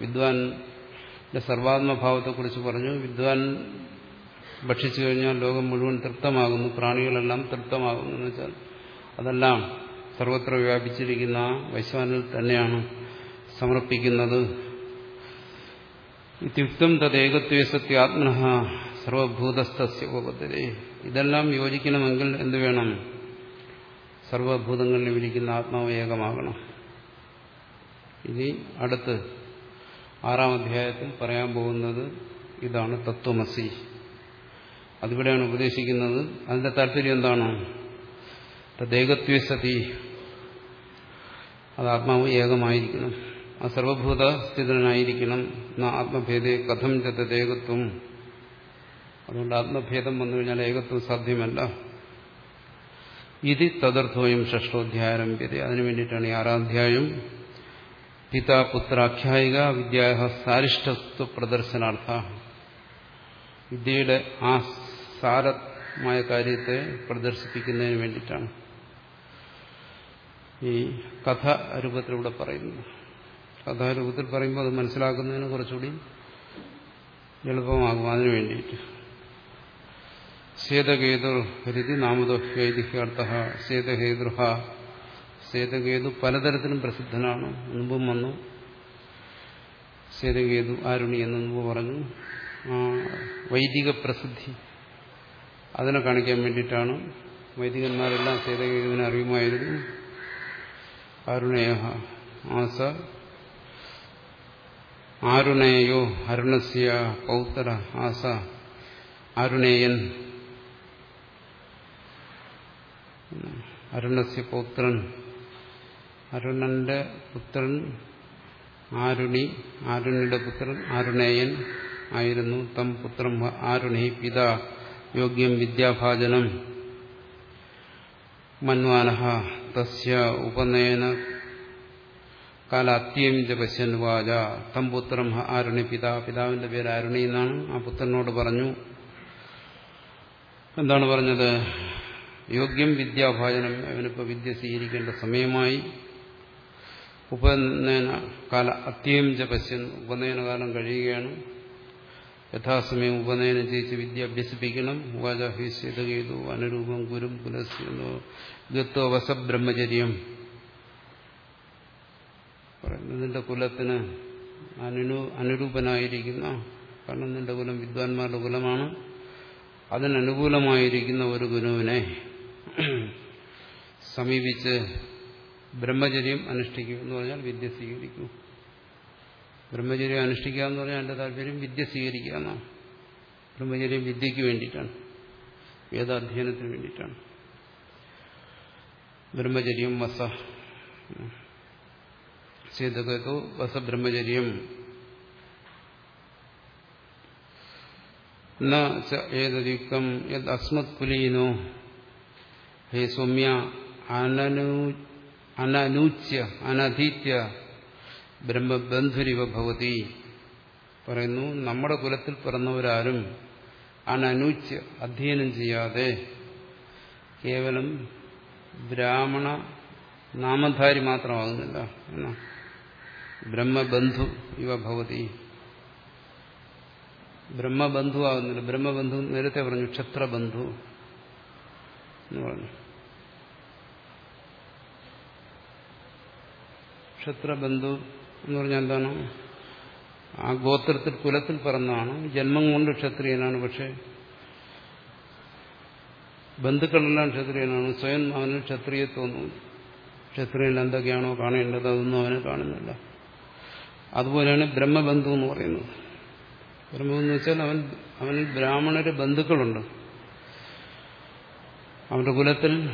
വിദ്വാന്റെ സർവാത്മഭാവത്തെക്കുറിച്ച് പറഞ്ഞു. വിദ്വാൻ ഭക്ഷിച്ചു കഴിഞ്ഞാൽ ലോകം മുഴുവൻ തൃപ്തമാകുന്നു. പ്രാണികളെല്ലാം തൃപ്തമാകുന്നു എന്ന് വെച്ചാൽ അതെല്ലാം സർവത്ര വ്യാപിച്ചിരിക്കുന്ന വൈശ്വാനിൽ തന്നെയാണ് സമർപ്പിക്കുന്നത്. ഇത്യുക്തം തദ്ദേകത്വേ സത്യാത്മന സർവഭൂതസ്ഥസ്യ ഉപപദ്ധതി ഇതെല്ലാം യോജിക്കണമെങ്കിൽ എന്ത് വേണം? സർവഭൂതങ്ങളിൽ വിരിക്കുന്ന ആത്മാവ് ഏകമാകണം. ഇനി അടുത്ത് ആറാം അധ്യായത്തിൽ പറയാൻ പോകുന്നത് ഇതാണ് തത്വമസി. അതിവിടെയാണ് ഉപദേശിക്കുന്നത്. അതിന്റെ താല്പര്യം എന്താണ്? തദ്ദേകത്വേ സതി. അത് ആത്മാവ് ഏകമായിരിക്കണം. ആ സർവഭൂത സ്ഥിതനായിരിക്കണം എന്ന ആത്മഭേദേ കഥം ഏകത്വം. അതുകൊണ്ട് ആത്മഭേദം വന്നു കഴിഞ്ഞാൽ ഏകത്വം സാധ്യമല്ല. ഇത് ഷഷ്ടോധ്യായം ഷഷ്ടോധ്യായാരംഭ്യത അതിനു വേണ്ടിയിട്ടാണ് ഈ ആറാധ്യായം. പിതാപുത്രാഖ്യായിക വിദ്യാ സാരിഷ്ടത്വ പ്രദർശനാർത്ഥ. വിദ്യയുടെ ആ സാരമായ കാര്യത്തെ പ്രദർശിപ്പിക്കുന്നതിന് വേണ്ടിയിട്ടാണ് ഈ കഥ രൂപത്തിലൂടെ പറയുന്നത്. കഥാരൂപത്തിൽ പറയുമ്പോൾ അത് മനസ്സിലാക്കുന്നതിന് കുറച്ചുകൂടി എളുപ്പമാകും അതിനു വേണ്ടിയിട്ട്. സേതകേതുർ ഹരിതി നാമദോഹ്യൈതിഹ്യർത്ഥ സേതഹേതുർഹ. സേതകേതു പലതരത്തിലും പ്രസിദ്ധനാണ്. മുമ്പും വന്നു. സേതകേതു ആരുണി എന്ന് മുമ്പ് പറഞ്ഞു. വൈദിക പ്രസിദ്ധി. അതിനെ കാണിക്കാൻ വേണ്ടിയിട്ടാണ് വൈദികന്മാരെല്ലാം സേതകേതുവിനെ അറിയുമായിരുന്നു. ആരുണേഹ ആസ ആരുണേയോ അരുണസ്യ പൗത്ര ആസ അരുണേയൻ അരുണസ്യ പൗത്രൻ. അരുണന്റെ പുത്രൻ ആരുണി ആരുണിയുടെ പുത്രൻ ആരുണേയൻ ആയിരുന്നു. തം പുത്രം ആരുണി പിത യോഗ്യം വിദ്യാഭാജനം. മന്വാനഹ തസ്യ ഉപനയന കാലാത്യം ച പശ്യൻ വാച തം പുത്രം ആരുണി പിതാ. പിതാവിന്റെ പേര് ആരുണി എന്നാണ്. ആ പുത്രനോട് പറഞ്ഞു എന്താണ് പറഞ്ഞത്? യോഗ്യം വിദ്യാഭാചനം അവനിപ്പോൾ വിദ്യ സ്വീകരിക്കേണ്ട സമയമായി. ഉപനയന കാല അത്യം ജപശ്യൻ പശ്യൻ ഉപനയനകാലം കഴിയുകയാണ്. യഥാസമയം ഉപനയനം ചെയ്യിച്ച് വിദ്യ അഭ്യസിപ്പിക്കണം. വാചാഹീശ്യതകേതു അനുരൂപം ഗുരും പുലസ് ഗത്വ വസബ്രഹ്മചര്യം നിന്റെ കുലത്തിന് അനു അനുരൂപനായിരിക്കുന്ന കാരണം നിന്റെ കുലം വിദ്വാൻമാരുടെ കുലമാണ്. അതിനനുകൂലമായിരിക്കുന്ന ഒരു ഗുരുവിനെ സമീപിച്ച് ബ്രഹ്മചര്യം അനുഷ്ഠിക്കൂ എന്ന് പറഞ്ഞാൽ വിദ്യ സ്വീകരിക്കൂ. ബ്രഹ്മചര്യം അനുഷ്ഠിക്കുക എന്ന് പറഞ്ഞാൽ എന്റെ താല്പര്യം വിദ്യ സ്വീകരിക്കുക എന്നാണ്. ബ്രഹ്മചര്യം വിദ്യയ്ക്ക് വേണ്ടിയിട്ടാണ്. വേദാധ്യയനത്തിന് വേണ്ടിയിട്ടാണ്. ബ്രഹ്മചര്യം വസ. സേതകത്തോ വസബ്രഹ്മചര്യം. ഏതയുക്തം യത് അസ്മത് കുലീനോ ഹേ സൗമ്യ അനനൂ അനനൂച്യ അനധീത്യ ബ്രഹ്മബന്ധുരിവ ഭവതി. പറയുന്നു നമ്മുടെ കുലത്തിൽ പിറന്നവരാരും അനനൂച്യ അധ്യയനം ചെയ്യാതെ കേവലം ബ്രാഹ്മണ നാമധാരി മാത്രമാകുന്നില്ല എന്നാ ബ്രഹ്മബന്ധു ഇവ ഭവതി ബ്രഹ്മബന്ധു ആകുന്നില്ല ബ്രഹ്മബന്ധു നേരത്തെ പറഞ്ഞു ക്ഷത്രബന്ധു എന്ന് പറഞ്ഞു. ക്ഷത്രബന്ധു എന്ന് പറഞ്ഞാൽ എന്താണ്? ആ ഗോത്രത്തിൽ കുലത്തിൽ പിറന്നതാണ്. ജന്മം കൊണ്ട് ക്ഷത്രിയനാണ് പക്ഷെ ബന്ധുക്കളെല്ലാം ക്ഷത്രിയനാണ്. സ്വയം അവന് ക്ഷത്രിയത്വമൊന്നുമില്ല ക്ഷത്രിയൻ എന്തൊക്കെയാണോ കാണേണ്ടത് അതൊന്നും അവന് കാണുന്നില്ല. അതുപോലെയാണ് ബ്രഹ്മബന്ധു എന്ന് പറയുന്നത്. ബ്രഹ്മബന്ധു വെച്ചാൽ അവൻ അവനിൽ ബ്രാഹ്മണര് ബന്ധുക്കളുണ്ട്. അവന്റെ കുലത്തിൽ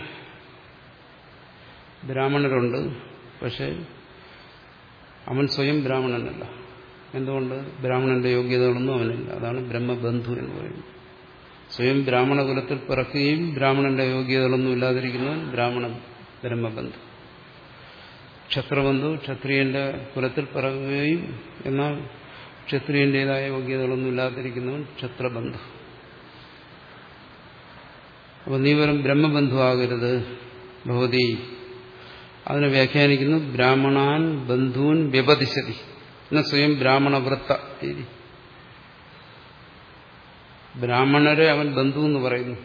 ബ്രാഹ്മണരുണ്ട്. പക്ഷെ അവൻ സ്വയം ബ്രാഹ്മണനല്ല. എന്തുകൊണ്ട്? ബ്രാഹ്മണന്റെ യോഗ്യതകളൊന്നും അവനില്ല. അതാണ് ബ്രഹ്മബന്ധു എന്ന് പറയുന്നത്. സ്വയം ബ്രാഹ്മണ കുലത്തിൽ പിറക്കുകയും ബ്രാഹ്മണന്റെ യോഗ്യതകളൊന്നും ഇല്ലാതിരിക്കുന്നവൻ ബ്രാഹ്മണ ബ്രഹ്മബന്ധു. ക്ഷത്രബന്ധു ക്ഷത്രിയന്റെ കുലത്തിൽ പിറകുകയും എന്നാൽ ക്ഷത്രിയന്റേതായ യോഗ്യതകളൊന്നും ഇല്ലാതിരിക്കുന്നവൻ ക്ഷത്രബന്ധു. അപ്പൊ നീ വെറും ബ്രഹ്മബന്ധു ആകരുത് ഭവതി അതിനെ വ്യാഖ്യാനിക്കുന്നു ബ്രാഹ്മണാൻ ബന്ധൂൻ വ്യപതിശതി. എന്ന സ്വയം ബ്രാഹ്മണവൃത്ത ബ്രാഹ്മണരെ അവൻ ബന്ധു എന്ന് പറയുന്നു.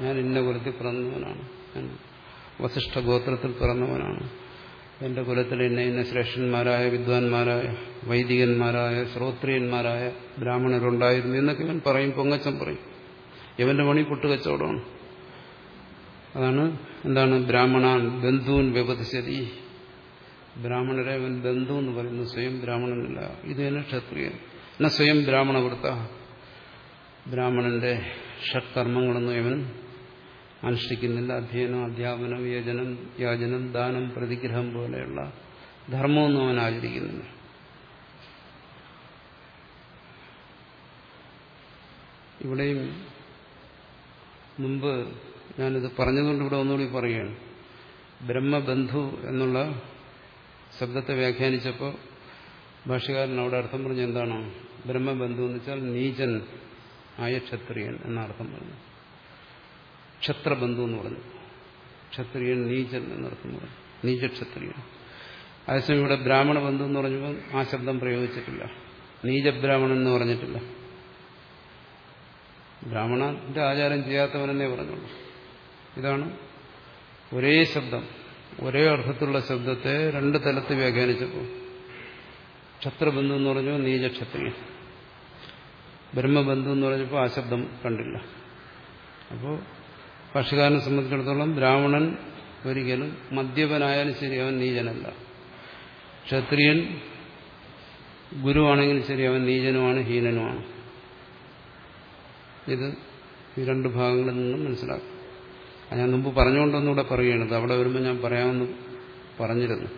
ഞാൻ ഇന്ന കുലത്തിൽ പിറന്നവനാണ്. വസിഷ്ഠ ഗോത്രത്തിൽ പിറന്നവനാണ്. എന്റെ കുലത്തിൽ ഇന്ന ഇന്ന ശ്രേഷ്ഠന്മാരായ വിദ്വാൻമാരായ വൈദികന്മാരായ ശ്രോത്രിയന്മാരായ ബ്രാഹ്മണരുണ്ടായിരുന്നു എന്നൊക്കെ ഇവൻ പറയും പൊങ്ങച്ചം പറയും. ഇവന്റെ പണി പൊട്ടുകച്ചവടമാണ്. അതാണ് എന്താണ് ബ്രാഹ്മണൻ ബന്ധുവിൻ വ്യപതിശതി ബ്രാഹ്മണരെ അവൻ ബന്ധു എന്ന് പറയുന്നു സ്വയം ബ്രാഹ്മണനല്ല. ഇത് തന്നെ ക്ഷത്രിയൻ. എന്നാൽ സ്വയം ബ്രാഹ്മണവൃത്ത ബ്രാഹ്മണന്റെ ഷഡ്കർമ്മങ്ങളൊന്നും ഇവൻ അനുഷ്ഠിക്കുന്നില്ല. അധ്യയനം അധ്യാപനം യജനം യാചനം ദാനം പ്രതിഗ്രഹം പോലെയുള്ള ധർമ്മമൊന്നും അവൻ ആചരിക്കുന്നില്ല. ഇവിടെയും മുമ്പ് ഞാനിത് പറഞ്ഞതുകൊണ്ട് ഇവിടെ ഒന്നുകൂടി പറയുകയാണ്. ബ്രഹ്മബന്ധു എന്നുള്ള ശബ്ദത്തെ വ്യാഖ്യാനിച്ചപ്പോൾ ഭാഷകാരൻ അവിടെ അർത്ഥം പറഞ്ഞ എന്താണ്? ബ്രഹ്മബന്ധു എന്ന് വെച്ചാൽ നീചൻ ആയ ക്ഷത്രിയൻ എന്ന അർത്ഥം പറഞ്ഞു ക്ഷത്രബന്ധു എന്ന് പറഞ്ഞു. ക്ഷത്രിയൻ നീചൻ എന്നർത്ഥം പറഞ്ഞു. നീചക്ഷത്രിയൻ. അതേസമയം ഇവിടെ ബ്രാഹ്മണ ബന്ധു എന്ന് പറഞ്ഞപ്പോൾ ആ ശബ്ദം പ്രയോഗിച്ചിട്ടില്ല. നീചബ്രാഹ്മണൻ എന്ന് പറഞ്ഞിട്ടില്ല. ബ്രാഹ്മണന്റെ ആചാരം ചെയ്യാത്തവനെന്നേ പറഞ്ഞുള്ളൂ. ഇതാണ് ഒരേ ശബ്ദം ഒരേ അർത്ഥത്തിലുള്ള ശബ്ദത്തെ രണ്ട് തലത്ത് വ്യാഖ്യാനിച്ചപ്പോൾ. ക്ഷത്രബന്ധു എന്ന് പറഞ്ഞു നീചക്ഷത്രിയൻ. ബ്രഹ്മബന്ധു എന്ന് പറഞ്ഞപ്പോൾ ആ ശബ്ദം കണ്ടില്ല. അപ്പോൾ ഭാഷകാരനെ സംബന്ധിച്ചിടത്തോളം ബ്രാഹ്മണൻ ഒരിക്കലും മദ്യപനായാലും ശരി അവൻ നീചനല്ല. ക്ഷത്രിയൻ ഗുരുവാണെങ്കിലും ശരി അവൻ നീചനുമാണ് ഹീനനുമാണ്. ഇത് ഈ രണ്ട് ഭാഗങ്ങളിൽ നിന്നും മനസ്സിലാക്കും. ഞാൻ മുമ്പ് പറഞ്ഞുകൊണ്ടൊന്നുകൂടെ പറയുകയാണ്. അവിടെ വരുമ്പോൾ ഞാൻ പറയാമെന്ന് പറഞ്ഞിരുന്നു.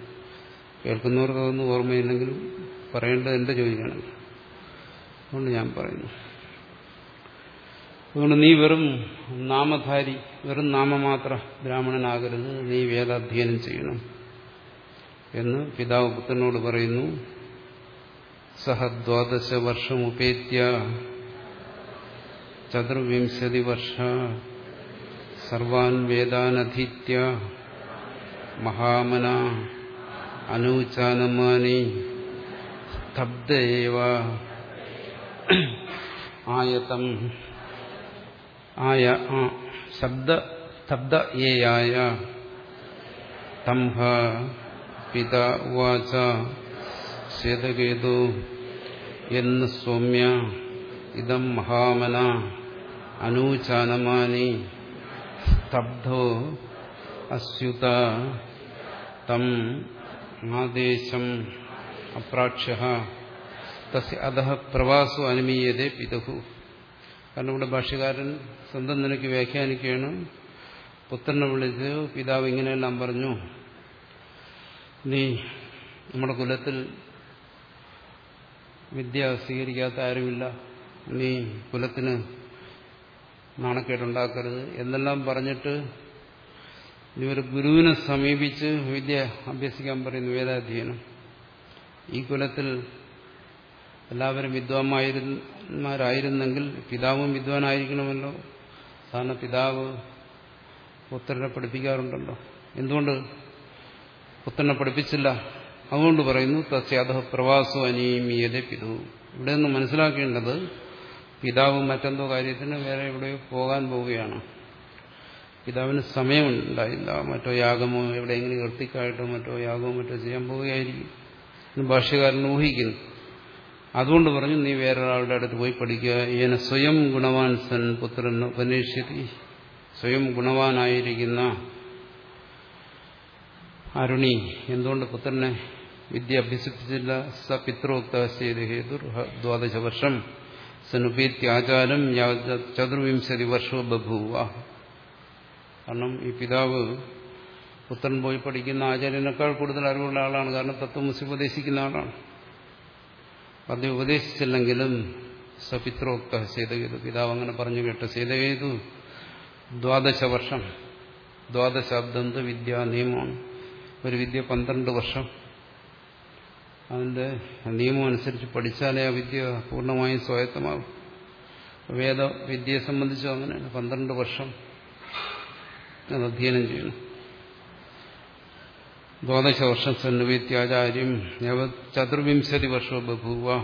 കേൾക്കുന്നവർക്ക് അതൊന്നും ഓർമ്മയില്ലെങ്കിലും പറയേണ്ടത് എന്റെ ജോലിയാണ് അതുകൊണ്ട് ഞാൻ പറയുന്നു. അതുകൊണ്ട് നീ വെറും നാമധാരി വെറും നാമമാത്ര ബ്രാഹ്മണനാകരുത്. നീ വേദാധ്യയനം ചെയ്യണം എന്ന് പിതാവ് പുത്രനോട് പറയുന്നു. സഹ ദ്വാദശ വർഷം ഉപേത്യ ചതുർവിംശതി വർഷ സർവാൻ വേദാനധീത്യ മഹാമന അനൂചാനമാനി സ്തബ്ദേവ ആയതം. ആയ ശബ്ദ ശബ്ദ ഏയായ. തംഹ പിത ഉവാച ശ്വേതകേതു എന്ന് സൗമ്യ ഇതം മഹാമന അനൂചാനമാനി. സ്തബ്ധോ അസ്യുത തം ആദേശം അപ്രാക്ഷ്യ തസ്യ അധ പ്രവാസോ അനുമീയതേ പിതുഹു. കാരണം ഇവിടെ ഭാഷ്യകാരൻ സ്വന്തം നിലയ്ക്ക് വ്യാഖ്യാനിക്കുകയാണ്. പുത്രനെ വിളിച്ച് പിതാവ് ഇങ്ങനെയെല്ലാം പറഞ്ഞു. നീ നമ്മുടെ കുലത്തിൽ വിദ്യ സ്വീകരിക്കാത്ത ആരുമില്ല. നീ കുലത്തിന് നാണക്കേടുണ്ടാക്കരുത് എന്നെല്ലാം പറഞ്ഞിട്ട് നീ ഒരു ഗുരുവിനെ സമീപിച്ച് വിദ്യ അഭ്യസിക്കാൻ പറയുന്നു വേദാധ്യയനം. ഈ കുലത്തിൽ എല്ലാവരും വിദ്വാന്മാരായിരുന്നെങ്കിൽ പിതാവും വിദ്വാനായിരിക്കണമല്ലോ. സാധാരണ പിതാവ് പുത്രനെ പഠിപ്പിക്കാറുണ്ടല്ലോ. എന്തുകൊണ്ട് പുത്രനെ പഠിപ്പിച്ചില്ല? അതുകൊണ്ട് പറയുന്നു തസ്യാദ പ്രവാസോ അനീമിയതെ പിതു ഇവിടെ നിന്ന് മനസ്സിലാക്കേണ്ടത് പിതാവ് മറ്റെന്തോ കാര്യത്തിന് വേറെ എവിടെയോ പോകാൻ പോവുകയാണ്. പിതാവിന് സമയമുണ്ടായില്ല. മറ്റോ യാഗമോ എവിടെയെങ്കിലും ഇർത്തിക്കായിട്ടോ മറ്റോ യാഗമോ മറ്റോ ചെയ്യാൻ പോവുകയായിരിക്കും. ഭാഷകാരൻ ഊഹിക്കുന്നു. അതുകൊണ്ട് പറഞ്ഞു നീ വേറൊരാളുടെ അടുത്ത് പോയി പഠിക്കുക. ഏന സ്വയം ഗുണവാൻ സൻ പുത്രൻ ഉപനേഷ്യതി സ്വയം ഗുണവാനായിരിക്കുന്ന അരുണി. എന്തുകൊണ്ട് പുത്രനെ വിദ്യ അഭ്യസിപ്പിച്ചില്ല? സ പിത്രോക്ത ചെയ്ത് ഹേതുർ ദ്വാദശ വർഷം. സനുപേത്യാചാരം ചതുർവിംശതി വർഷോ ബഭൂവ. കാരണം ഈ പിതാവ് പുത്രൻ പോയി പഠിക്കുന്ന ആചാര്യനേക്കാൾ കൂടുതൽ അറിവുള്ള ആളാണ്. കാരണം തത്വമസി ഉപദേശിക്കുന്ന ആളാണ്. അദ്ദേഹം ഉപദേശിച്ചില്ലെങ്കിലും സപിത്രോക്ത സേതകേതു പിതാവ് അങ്ങനെ പറഞ്ഞു കേട്ട സേതകേതു ദ്വാദശ വർഷം ദ്വാദശാബ്ദന്ത വിദ്യാ നിയമമാണ് ഒരു വിദ്യ പന്ത്രണ്ട് വർഷം. അതിന്റെ നിയമം അനുസരിച്ച് പഠിച്ചാലേ ആ വിദ്യ പൂർണമായും സ്വായത്തമാകും വേദവിദ്യയെ സംബന്ധിച്ചും അങ്ങനെയാണ് പന്ത്രണ്ട് വർഷം അത് അധ്യയനം ചെയ്യണം. ദ്വാദശ വർഷം സന്നിവേത്യാചാര്യം ചതുർവിംശതി വർഷം ബഭൂവ.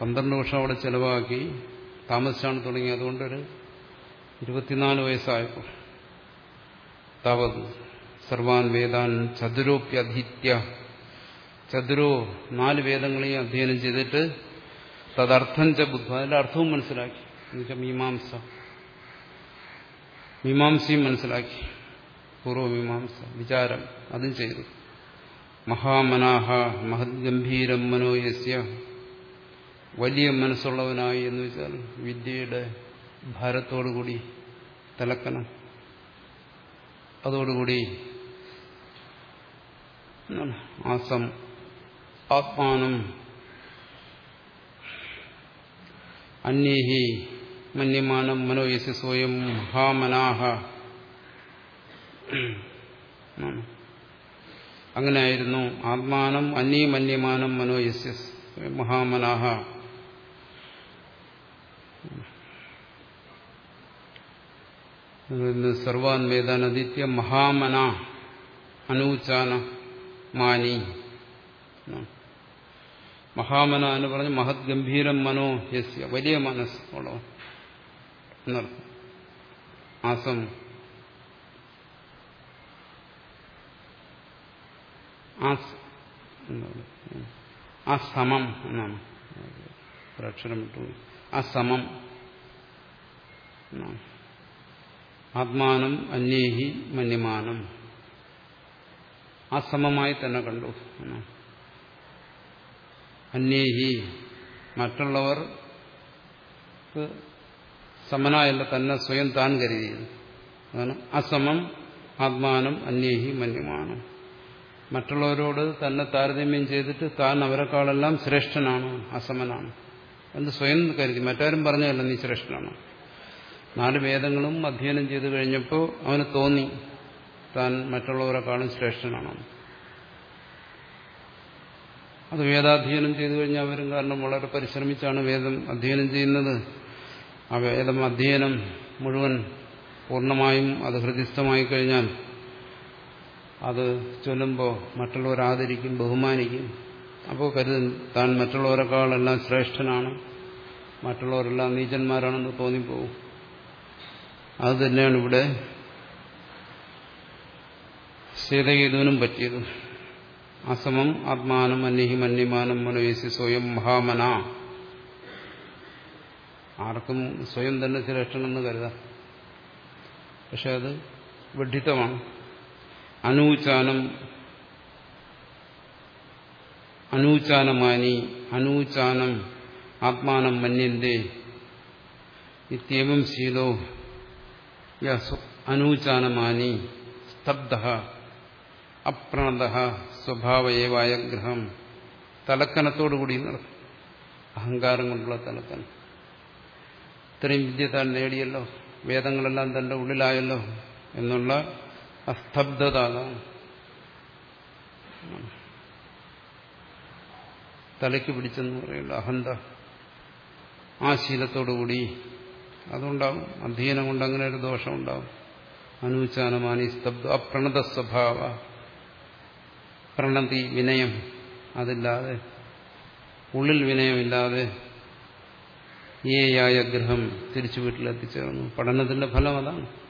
പന്ത്രണ്ട് വർഷം അവിടെ ചെലവാക്കി. താമസിച്ചാണ് തുടങ്ങി അതുകൊണ്ടൊരു ഇരുപത്തിനാല് വയസ്സായപ്പോൾ തവത് സർവാൻ വേദാൻ ചതുരോപ്യധീത്യ. ചതുരോ നാല് വേദങ്ങളെയും അധ്യയനം ചെയ്തിട്ട് തദർത്ഥം ച ബുദ്ധ. അതിന്റെ അർത്ഥവും മനസ്സിലാക്കി. എന്നുവെച്ചാൽ മീമാംസ. മീമാംസയും മനസ്സിലാക്കി. പൂർവമീമാംസ വിചാരം അതും ചെയ്തു. മഹാമനാഹ മഹദ്ഗംഭീരം മനോയസ്യ വലിയ മനസ്സുള്ളവനായി എന്ന് വെച്ചാൽ വിദ്യയുടെ ഭാരത്തോടുകൂടി തലക്കണം അതോടുകൂടി ആസം ആത്മാനം. അന്യേഹി മന്യമാനം മനോയസ്യ സ്വയം മഹാമനാഹ. അങ്ങനെയായിരുന്നു. ആത്മാനം അന്യമന്യമാനം മനോയസ്യ മഹാമനാഹ. സർവാൻ വേദാനദിത്യ മഹാമന അനൂചാന മാനി. മഹാമന എന്ന് പറഞ്ഞ് മഹത് ഗംഭീരം മനോ യസ്യ വലിയ മനസ്സ് ഉള്ളവൻ എന്നർത്ഥം. ആസം ആ സമം എന്നാണ്. ഒരക്ഷരം വിട്ടു ആ സമം ആത്മാനം അന്യേഹി മന്യമാനം. അസമമായി തന്നെ കണ്ടു അന്യേഹി മറ്റുള്ളവർ സമനായല്ല തന്നെ സ്വയം താൻ കരുതിയത്. അതാണ് അസമം ആത്മാനം അന്യേഹി മന്യമാനം. മറ്റുള്ളവരോട് തന്നെ താരതമ്യം ചെയ്തിട്ട് താൻ അവരെക്കാളെല്ലാം ശ്രേഷ്ഠനാണ് അസമനാണ്. എന്ന് സ്വയം കരുതി? മറ്റാരും പറഞ്ഞതല്ല നീ ശ്രേഷ്ഠനാണ്. നാല് വേദങ്ങളും അധ്യയനം ചെയ്തു കഴിഞ്ഞപ്പോൾ അവന് തോന്നി താൻ മറ്റുള്ളവരെക്കാളും ശ്രേഷ്ഠനാണ്. അത് വേദാധ്യയനം ചെയ്തു കഴിഞ്ഞാൽ അവരും കാരണം വളരെ പരിശ്രമിച്ചാണ് വേദം അധ്യയനം ചെയ്യുന്നത്. ആ വേദം അധ്യയനം മുഴുവൻ പൂർണമായും അത് ഹൃദിസ്ഥമായി കഴിഞ്ഞാൽ അത് ചൊല്ലുമ്പോൾ മറ്റുള്ളവർ ആദരിക്കും ബഹുമാനിക്കും. അപ്പോൾ കരുതും താൻ മറ്റുള്ളവരെക്കാളെല്ലാം ശ്രേഷ്ഠനാണ് മറ്റുള്ളവരെല്ലാം നീചന്മാരാണെന്ന് തോന്നിപ്പോവും അത് തന്നെയാണ് ഇവിടെ സീതഗീതുവിനും പറ്റിയത്. അസമം ആത്മാനം അന്യഹി മന്യമാനം മനവേശി സ്വയം മഹാമന. ആർക്കും സ്വയം തന്നെ ശ്രേഷ്ഠനെന്ന് കരുതാം. പക്ഷെ അത് വിഡ്ഢിത്തമാണ്. അനൂചാനം അനൂചാനമാനി അനൂചാനം ആത്മാനം മന്യന്റെ നിത്യവും ശീലോ അനൂചാനമാനി സ്തബ്ധ അപ്രണത സ്വഭാവയേവായ ഗ്രഹം. തലക്കനത്തോടുകൂടി നടത്തും അഹങ്കാരം കൊണ്ടുള്ള തലക്കനം. ഇത്രയും വിദ്യ താൻ നേടിയല്ലോ. വേദങ്ങളെല്ലാം തന്റെ ഉള്ളിലായല്ലോ എന്നുള്ള അസ്തബ്ധത തലയ്ക്ക് പിടിച്ചെന്ന് പറയുള്ളൂ. അഹന്ത ആ ശീലത്തോടുകൂടി അതുണ്ടാവും. അധ്യയനം കൊണ്ട് അങ്ങനെ ഒരു ദോഷം ഉണ്ടാവും അനുച്ചാനമാനി സ്തബ്ധ അപ്രണത സ്വഭാവ പ്രണതി വിനയം അതില്ലാതെ ഉള്ളിൽ വിനയമില്ലാതെ ഏയായ ഗ്രഹം തിരിച്ചു വീട്ടിലെത്തിച്ചേർന്നു. പഠനത്തിന്റെ ഫലം അതാണ്.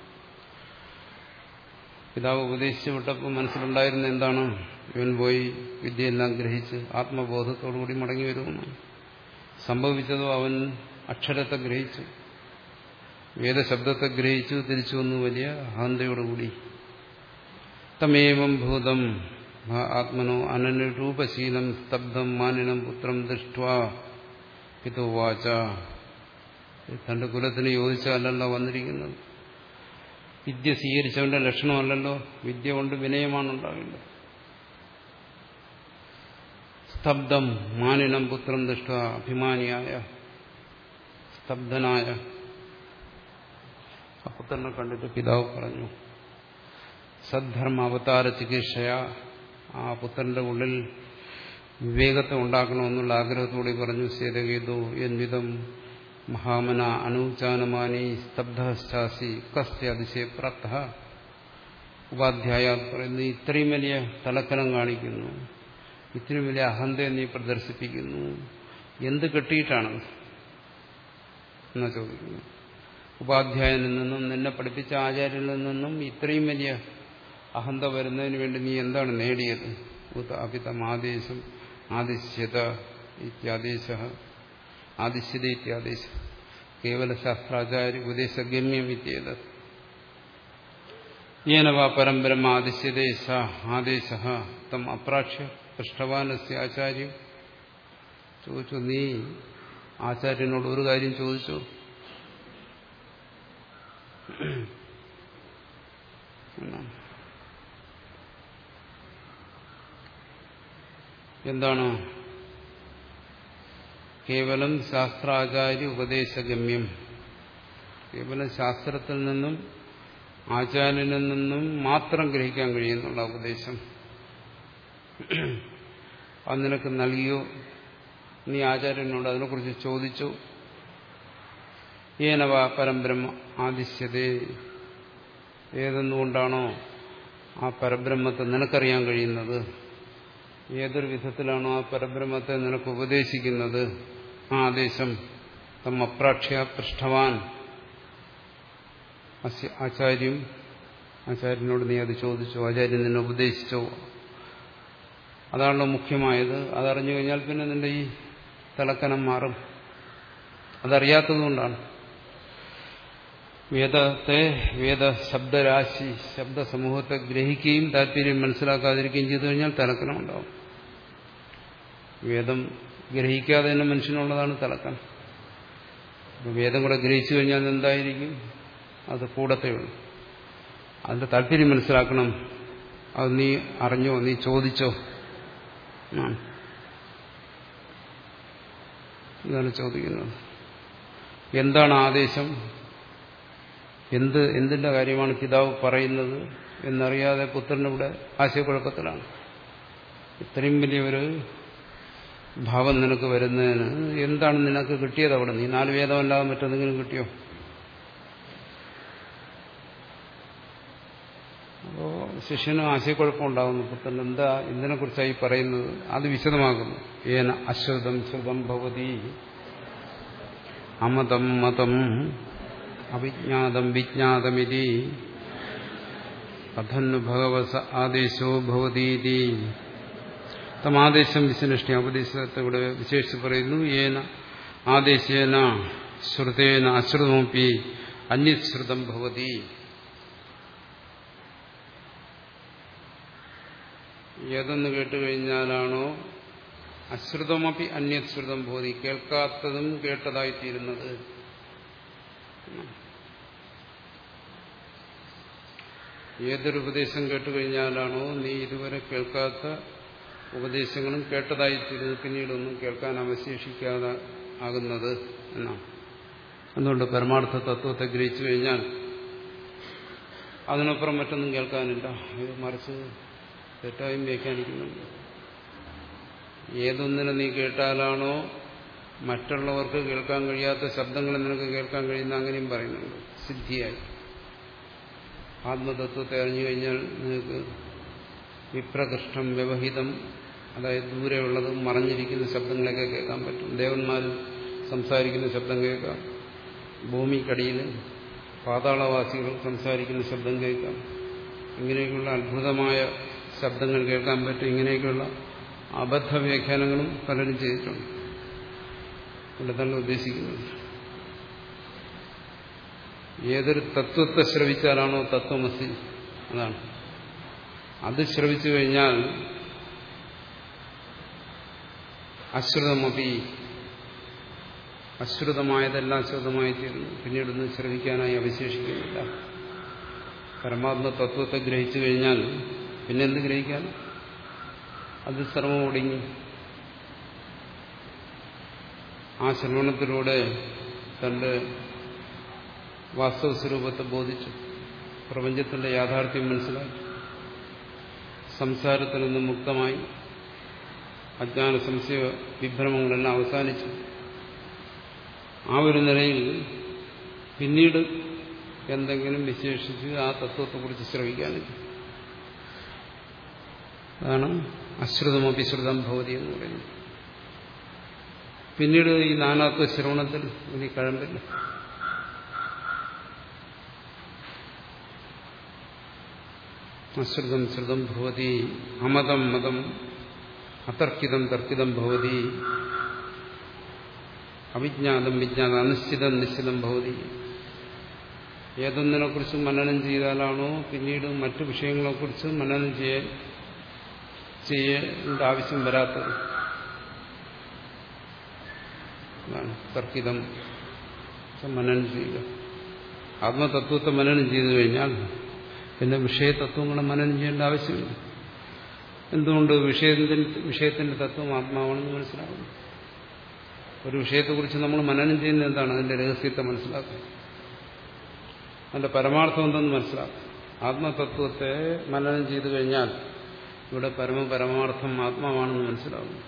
പിതാവ് ഉപദേശിച്ചു വിട്ടപ്പോൾ മനസ്സിലുണ്ടായിരുന്ന എന്താണ്? ഇവൻ പോയി വിദ്യയെല്ലാം ഗ്രഹിച്ച് ആത്മബോധത്തോടുകൂടി മടങ്ങി വരുമെന്ന്. സംഭവിച്ചതോ അവൻ അക്ഷരത്തെ ഗ്രഹിച്ചു. വേദശബ്ദത്തെ ഗ്രഹിച്ചു തിരിച്ചു വന്നു വലിയ അഹന്തയോടുകൂടി തമേവം ഭൂതം ആത്മനോ അനനുരൂപശീലം സ്തബ്ധം മാനിനം പുത്രം ദൃഷ്ട്വാ പിതുവാച തന്റെ കുലത്തിന് യോജിച്ചല്ലല്ലോ വന്നിരിക്കുന്നത്. വിദ്യ സ്വീകരിച്ചവന്റെ ലക്ഷണമല്ലല്ലോ? വിദ്യ കൊണ്ട് വിനയമാണ് ഉണ്ടാകേണ്ടത് സ്തബ്ധം മാനിനം പുത്രം ദൃഷ്ട അഭിമാനിയായ സ്തബ്ധനായ. ആ പുത്രനെ കണ്ടിട്ട് പിതാവ് പറഞ്ഞു സദ്ധർമ്മ അവതാര ചികിത്സയ. ആ പുത്രന്റെ ഉള്ളിൽ വിവേകത്തെ ഉണ്ടാക്കണമെന്നുള്ള ആഗ്രഹത്തോടെ പറഞ്ഞു സേതഗീതോ എന്വിധം മഹാമന അനൂചാനമാനി സ്തബ്ധാശ്ചാസി കസ്യ അതിശയപ്രാപ്ത ഉപാധ്യായ പറയുന്നു ഇത്രയും വലിയ തലക്കനം കാണിക്കുന്നു ഇത്രയും വലിയ അഹന്തയെ നീ പ്രദർശിപ്പിക്കുന്നു എന്ത് കെട്ടിയിട്ടാണ്? എന്നാ ചോദിക്കുന്നു. ഉപാധ്യായനിൽ നിന്നും നിന്നെ പഠിപ്പിച്ച ആചാര്യനിൽ നിന്നും ഇത്രയും വലിയ അഹന്ത വരുന്നതിന് വേണ്ടി നീ എന്താണ് നേടിയത്? അപിതം ആദേശം ആദിശ്യത ഇത്യാദേശ. ആദിശ്യത ഇത്യാദേശ കേവല ശാസ്ത്രാചാര്യ ഉപദേശഗമ്യം ഇത്യേത് ഏനവാ പരമ്പരം ആദിശ്യതേശ ആദേശ തം അപ്രാക്ഷ്യ പൃഷ്ടവാനസ്യ ആചാര്യം. ചോദിച്ചു നീ ആചാര്യനോട് ഒരു കാര്യം ചോദിച്ചു? എന്താണ്? കേവലം ശാസ്ത്രാചാര്യ ഉപദേശഗമ്യം. കേവലം ശാസ്ത്രത്തിൽ നിന്നും ആചാര്യനിൽ നിന്നും മാത്രം ഗ്രഹിക്കാൻ കഴിയുന്നുള്ള ഉപദേശം. അത് നിനക്ക് നൽകിയോ? നീ ആചാര്യനോട് അതിനെക്കുറിച്ച് ചോദിച്ചു. ഏനവ പരബ്രഹ്മ ആദിശ്യതേ. ഏതെന്നുകൊണ്ടാണോ ആ പരബ്രഹ്മത്തെ നിനക്കറിയാൻ കഴിയുന്നത്? ഏതൊരു വിധത്തിലാണോ ആ പരബ്രഹ്മത്തെ നിനക്ക് ഉപദേശിക്കുന്നത്? ആദേശം തം അപ്രാക്ഷ്യ പൃഷ്ഠവാൻ. ആചാര്യം ആചാര്യനോട് നീ അത് ചോദിച്ചോ ആചാര്യൻ നിന്നെ ഉപദേശിച്ചോ? അതാണല്ലോ മുഖ്യമായത്. അതറിഞ്ഞു കഴിഞ്ഞാൽ പിന്നെ നിന്റെ ഈ തലക്കനം മാറും. അതറിയാത്തതുകൊണ്ടാണ് വേദത്തെ വേദ ശബ്ദരാശി ശബ്ദസമൂഹത്തെ ഗ്രഹിക്കുകയും താല്പര്യം മനസ്സിലാക്കാതിരിക്കുകയും ചെയ്തു കഴിഞ്ഞാൽ തലക്കനം ഉണ്ടാവും വേദം ഗ്രഹിക്കാതെ തന്നെ മനുഷ്യനുള്ളതാണ് തലക്കനം വേദം കൂടെ ഗ്രഹിച്ചു കഴിഞ്ഞാൽ എന്തായിരിക്കും? അത് കൂടത്തേ ഉള്ളൂ. അതിന്റെ താല്പര്യം മനസ്സിലാക്കണം. അത് നീ അറിഞ്ഞോ നീ ചോദിച്ചോ. ഇതാണ് ചോദിക്കുന്നത്. എന്താണ് ആദേശം? എന്ത് എന്തിന്റെ കാര്യമാണ് പിതാവ് പറയുന്നത് എന്നറിയാതെ പുത്രനിവിടെ ആശയക്കുഴപ്പത്തിലാണ്. ഇത്രയും വലിയൊരു ഭാവം നിനക്ക് വരുന്നതിന് എന്താണ് നിനക്ക് കിട്ടിയത് അവിടെ? നീ നാല് വേദമല്ലാതെ മറ്റെന്തെങ്കിലും കിട്ടിയോ? അപ്പോ ശിഷ്യന് ആശയക്കുഴപ്പമുണ്ടാകുന്നു പുത്രൻ എന്താ ഇതിനെക്കുറിച്ചായി പറയുന്നത്? അത് വിശദമാകുന്നു ഏന അശ്രുതം ശ്രുതം ഭവതി അമതം മതം അവിജ്ഞാതം വിജ്ഞാതമിതി. കഥന്നു ഭഗവസ ആദേശോ ഭവതീതി. തമാദേശം വിശനിഷ്ഠ ഉപദേശത്തെ ഇവിടെ വിശേഷിച്ച് പറയുന്നു. ഏന ആദേശേന ശ്രുതേന അശ്രുതമൊപ്പി അന്യശ്രുതം ഭവതി. ഏതെന്ന് കേട്ടുകഴിഞ്ഞാലാണോ? അശ്രുതമപ്പി അന്യശ്രുതം ഭവതി. കേൾക്കാത്തതും കേട്ടതായിത്തീരുന്നത്. ഏതൊരു ഉപദേശം കേട്ടുകഴിഞ്ഞാലാണോ? നീ ഇതുവരെ കേൾക്കാത്ത ഉപദേശങ്ങളും കേട്ടതായി തീരുന്നത് പിന്നീടൊന്നും കേൾക്കാൻ അവശേഷിക്കാതെ ആകുന്നത് എന്നാണ്. അതുകൊണ്ട് പരമാർത്ഥ തത്വത്തെ ഗ്രഹിച്ചു കഴിഞ്ഞാൽ അതിനപ്പുറം മറ്റൊന്നും കേൾക്കാനില്ല. ഇത് മറിച്ച് തെറ്റായും വ്യാഖ്യാനിക്കുന്നുണ്ട്. ഏതൊന്നിനെ നീ കേട്ടാലാണോ മറ്റുള്ളവർക്ക് കേൾക്കാൻ കഴിയാത്ത ശബ്ദങ്ങൾ നിനക്ക് കേൾക്കാൻ കഴിയുന്ന അങ്ങനെയും പറയുന്നുണ്ട്. സിദ്ധിയായി. ആത്മതത്വത്തെ അറിഞ്ഞു കഴിഞ്ഞാൽ നിനക്ക് വിപ്രകൃഷ്ടം വ്യവഹിതം അതായത് ദൂരെയുള്ളതും മറഞ്ഞിരിക്കുന്ന ശബ്ദങ്ങളൊക്കെ കേൾക്കാൻ പറ്റും. ദേവന്മാർ സംസാരിക്കുന്ന ശബ്ദം കേൾക്കാം. ഭൂമിക്കടിയിൽ പാതാളവാസികൾ സംസാരിക്കുന്ന ശബ്ദം കേൾക്കാം. ഇങ്ങനെയൊക്കെയുള്ള അത്ഭുതമായ ശബ്ദങ്ങൾ കേൾക്കാൻ പറ്റും. ഇങ്ങനെയൊക്കെയുള്ള അബദ്ധ വ്യാഖ്യാനങ്ങളും പലരും ചെയ്തിട്ടുണ്ട്. ഇവിടെ തന്നെ ഉദ്ദേശിക്കുന്നത്. ഏതൊരു തത്വത്തെ ശ്രവിച്ചാലാണോ തത്വമസി? അതാണ്. അത് ശ്രവിച്ചു കഴിഞ്ഞാൽ അശ്രുതമപി. അശ്രുതമായതെല്ലാം ശ്രുതമായി തീരുന്നു പിന്നീടൊന്നും ശ്രവിക്കാനായി അവശേഷിക്കുന്നില്ല. പരമാത്മ തത്വത്തെ ഗ്രഹിച്ചു കഴിഞ്ഞാൽ പിന്നെന്ത് ഗ്രഹിക്കാൻ? അത് സർവം ഒടുങ്ങി. ആ ശ്രവണത്തിലൂടെ തന്റെ വാസ്തവ സ്വരൂപത്തെ ബോധിച്ചു. പ്രപഞ്ചത്തിന്റെ യാഥാർത്ഥ്യം മനസ്സിലാക്കി. സംസാരത്തിൽ നിന്ന് മുക്തമായി. അജ്ഞാന സംശയ വിഭ്രമങ്ങളെല്ലാം അവസാനിച്ചു. ആ ഒരു നിലയിൽ പിന്നീട് എന്തെങ്കിലും വിശേഷിച്ച് ആ തത്വത്തെക്കുറിച്ച് ശ്രവിക്കാനില്ല. അതാണ് അശ്രുതമഭിശ്രുതം ഭവതി എന്ന് പറയുന്നത് പിന്നീട് ഈ നാനാത്വ ശ്രവണത്തിൽ ഇനി കഴമ്പില്ല. അശ്രുതം ശ്രുതം ഭവതി അമതം മതം അതർക്കിതം തർക്കിതം ഭവതി. അവിജ്ഞാതം വിജ്ഞാതം അനിശ്ചിതം നിശ്ചിതം ഭവതി. ഏതൊന്നിനെക്കുറിച്ച് മനനം ചെയ്താലാണോ പിന്നീട് മറ്റു വിഷയങ്ങളെ വിഷയങ്ങളെക്കുറിച്ച് മനനം ചെയ്യാൻ ചെയ്യേണ്ട ആവശ്യം വരാത്തത്. തർക്കിതം മനനം ചെയ്യുക. ആത്മതത്വത്തെ മനനം ചെയ്തു കഴിഞ്ഞാൽ പിന്നെ വിഷയതത്വങ്ങളെ മനനം ചെയ്യേണ്ട ആവശ്യമില്ല. എന്തുകൊണ്ട് വിഷയത്തിന്റെ വിഷയത്തിന്റെ തത്വം ആത്മാവാണെന്ന് മനസ്സിലാകുന്നു ഒരു വിഷയത്തെക്കുറിച്ച് നമ്മൾ മനനം ചെയ്യുന്നത് എന്താണ്? അതിന്റെ രഹസ്യത്തെ മനസ്സിലാക്കുക അതിന്റെ പരമാർത്ഥം എന്തെന്ന് മനസ്സിലാക്കുക ആത്മതത്വത്തെ മനനം ചെയ്തു കഴിഞ്ഞാൽ ഇവിടെ പരമപരമാർത്ഥം ആത്മാവാണെന്ന് മനസ്സിലാകുന്നു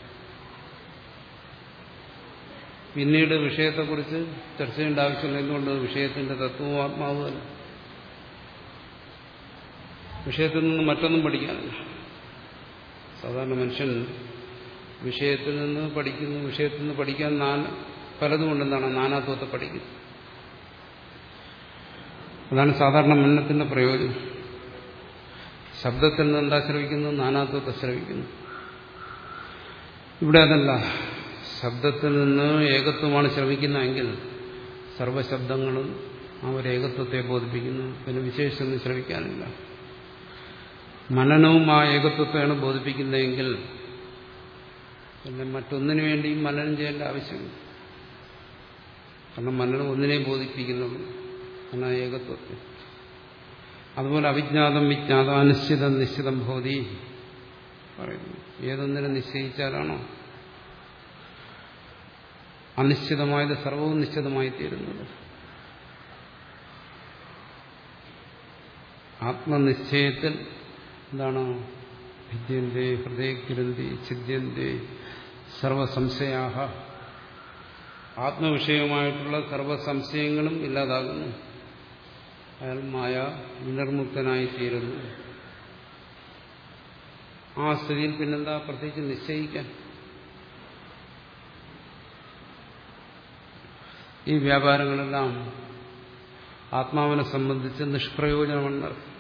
പിന്നീട് വിഷയത്തെക്കുറിച്ച് ചർച്ച ചെയ്യേണ്ട ആവശ്യമില്ല. എന്തുകൊണ്ട്? വിഷയത്തിന്റെ തത്വവും ആത്മാവ് തന്നെ വിഷയത്തിൽ നിന്ന് മറ്റൊന്നും പഠിക്കാനില്ല. സാധാരണ മനുഷ്യൻ വിഷയത്തിൽ നിന്ന് പഠിക്കുന്നു വിഷയത്തിൽ നിന്ന് പഠിക്കാൻ പലതും പലതുകൊണ്ടെന്താണ് നാനാത്വത്തെ പഠിക്കുന്നു അതാണ് സാധാരണ മന്നത്തിന്റെ പ്രയോജനം. ശബ്ദത്തിൽ നിന്ന് എന്താ ശ്രവിക്കുന്നു നാനാത്വത്തെ ശ്രവിക്കുന്നു ഇവിടെ അതല്ല. ശബ്ദത്തിൽ നിന്ന് ഏകത്വമാണ് ശ്രവിക്കുന്നതെങ്കിൽ സർവശബ്ദങ്ങളും ആ ഒരു ഏകത്വത്തെ ബോധിപ്പിക്കുന്നു. പിന്നെ വിശേഷിച്ചൊന്നും ശ്രവിക്കാനില്ല. മനനവും ആ ഏകത്വത്തെയാണ് ബോധിപ്പിക്കുന്നതെങ്കിൽ പിന്നെ മറ്റൊന്നിനു വേണ്ടിയും മനനം ചെയ്യേണ്ട ആവശ്യമില്ല. കാരണം മനനം ഒന്നിനെ ബോധിപ്പിക്കുന്നുള്ളൂ. എന്നാ ഏകത്വത്തെ. അതുപോലെ അവിജ്ഞാതം വിജ്ഞാതം അനിശ്ചിതം നിശ്ചിതം ഭോതി പറയുന്നു. ഏതൊന്നിനെ നിശ്ചയിച്ചാലാണോ? അനിശ്ചിതമായത് സർവവും നിശ്ചിതമായി തീരുന്നത് ആത്മനിശ്ചയത്തിൽ എന്താണ്? ഭിദ്യന്റെ ഹൃദയഗ്രന്ഥി ചിദ്യന്റെ സർവസംശയാഹ. ആത്മവിഷയമായിട്ടുള്ള സർവസംശയങ്ങളും ഇല്ലാതാകുന്നു. അയാൾ മായ വിനിർമുക്തനായി തീരുന്നു ആ സ്ഥിതിയിൽ പിന്നെന്താ? പ്രത്യേകിച്ച് നിശ്ചയിക്കാൻ. ഈ വ്യാപാരങ്ങളെല്ലാം ആത്മാവിനെ സംബന്ധിച്ച് നിഷ്പ്രയോജനമാണ്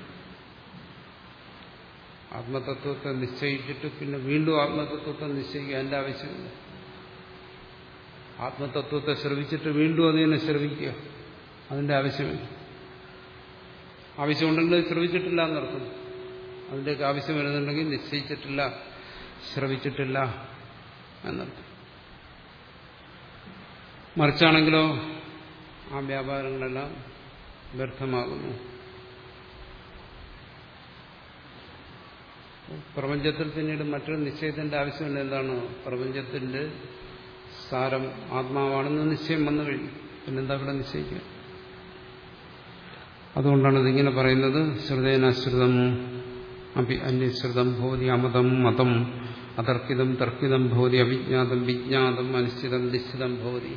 ആത്മതത്വത്തെ നിശ്ചയിച്ചിട്ട് പിന്നെ വീണ്ടും ആത്മതത്വത്തെ നിശ്ചയിക്കുക എന്റെ ആവശ്യമില്ല. ആത്മതത്വത്തെ ശ്രവിച്ചിട്ട് വീണ്ടും അതിനെ ശ്രവിക്കുക. അതിന്റെ ആവശ്യമില്ല. ആവശ്യമുണ്ടെങ്കിൽ ശ്രവിച്ചിട്ടില്ല എന്നർത്ഥം. അതിന്റെയൊക്കെ ആവശ്യം വരുന്നുണ്ടെങ്കിൽ നിശ്ചയിച്ചിട്ടില്ല ശ്രവിച്ചിട്ടില്ല എന്നർത്ഥം. മറിച്ചാണെങ്കിലോ ആ വ്യാപാരങ്ങളെല്ലാം വ്യർത്ഥമാകുന്നു. പ്രപഞ്ചത്തിൽ പിന്നീട് മറ്റൊരു നിശ്ചയത്തിന്റെ ആവശ്യമില്ല. എന്താണ്? പ്രപഞ്ചത്തിന്റെ സാരം ആത്മാവാണെന്ന് നിശ്ചയം വന്നു കഴിഞ്ഞു. പിന്നെന്താ ഇവിടെ നിശ്ചയിക്കുക? അതുകൊണ്ടാണ് ഇതിങ്ങനെ പറയുന്നത് ശ്രുതേനശ്രുതം അഭി അന്യശ്രുതം ഭവതി അമതം മതം അതർക്കിതം തർക്കിതം ഭവതി അവിജ്ഞാതം വിജ്ഞാതം അനിശ്ചിതം നിശ്ചിതം ഭവതി.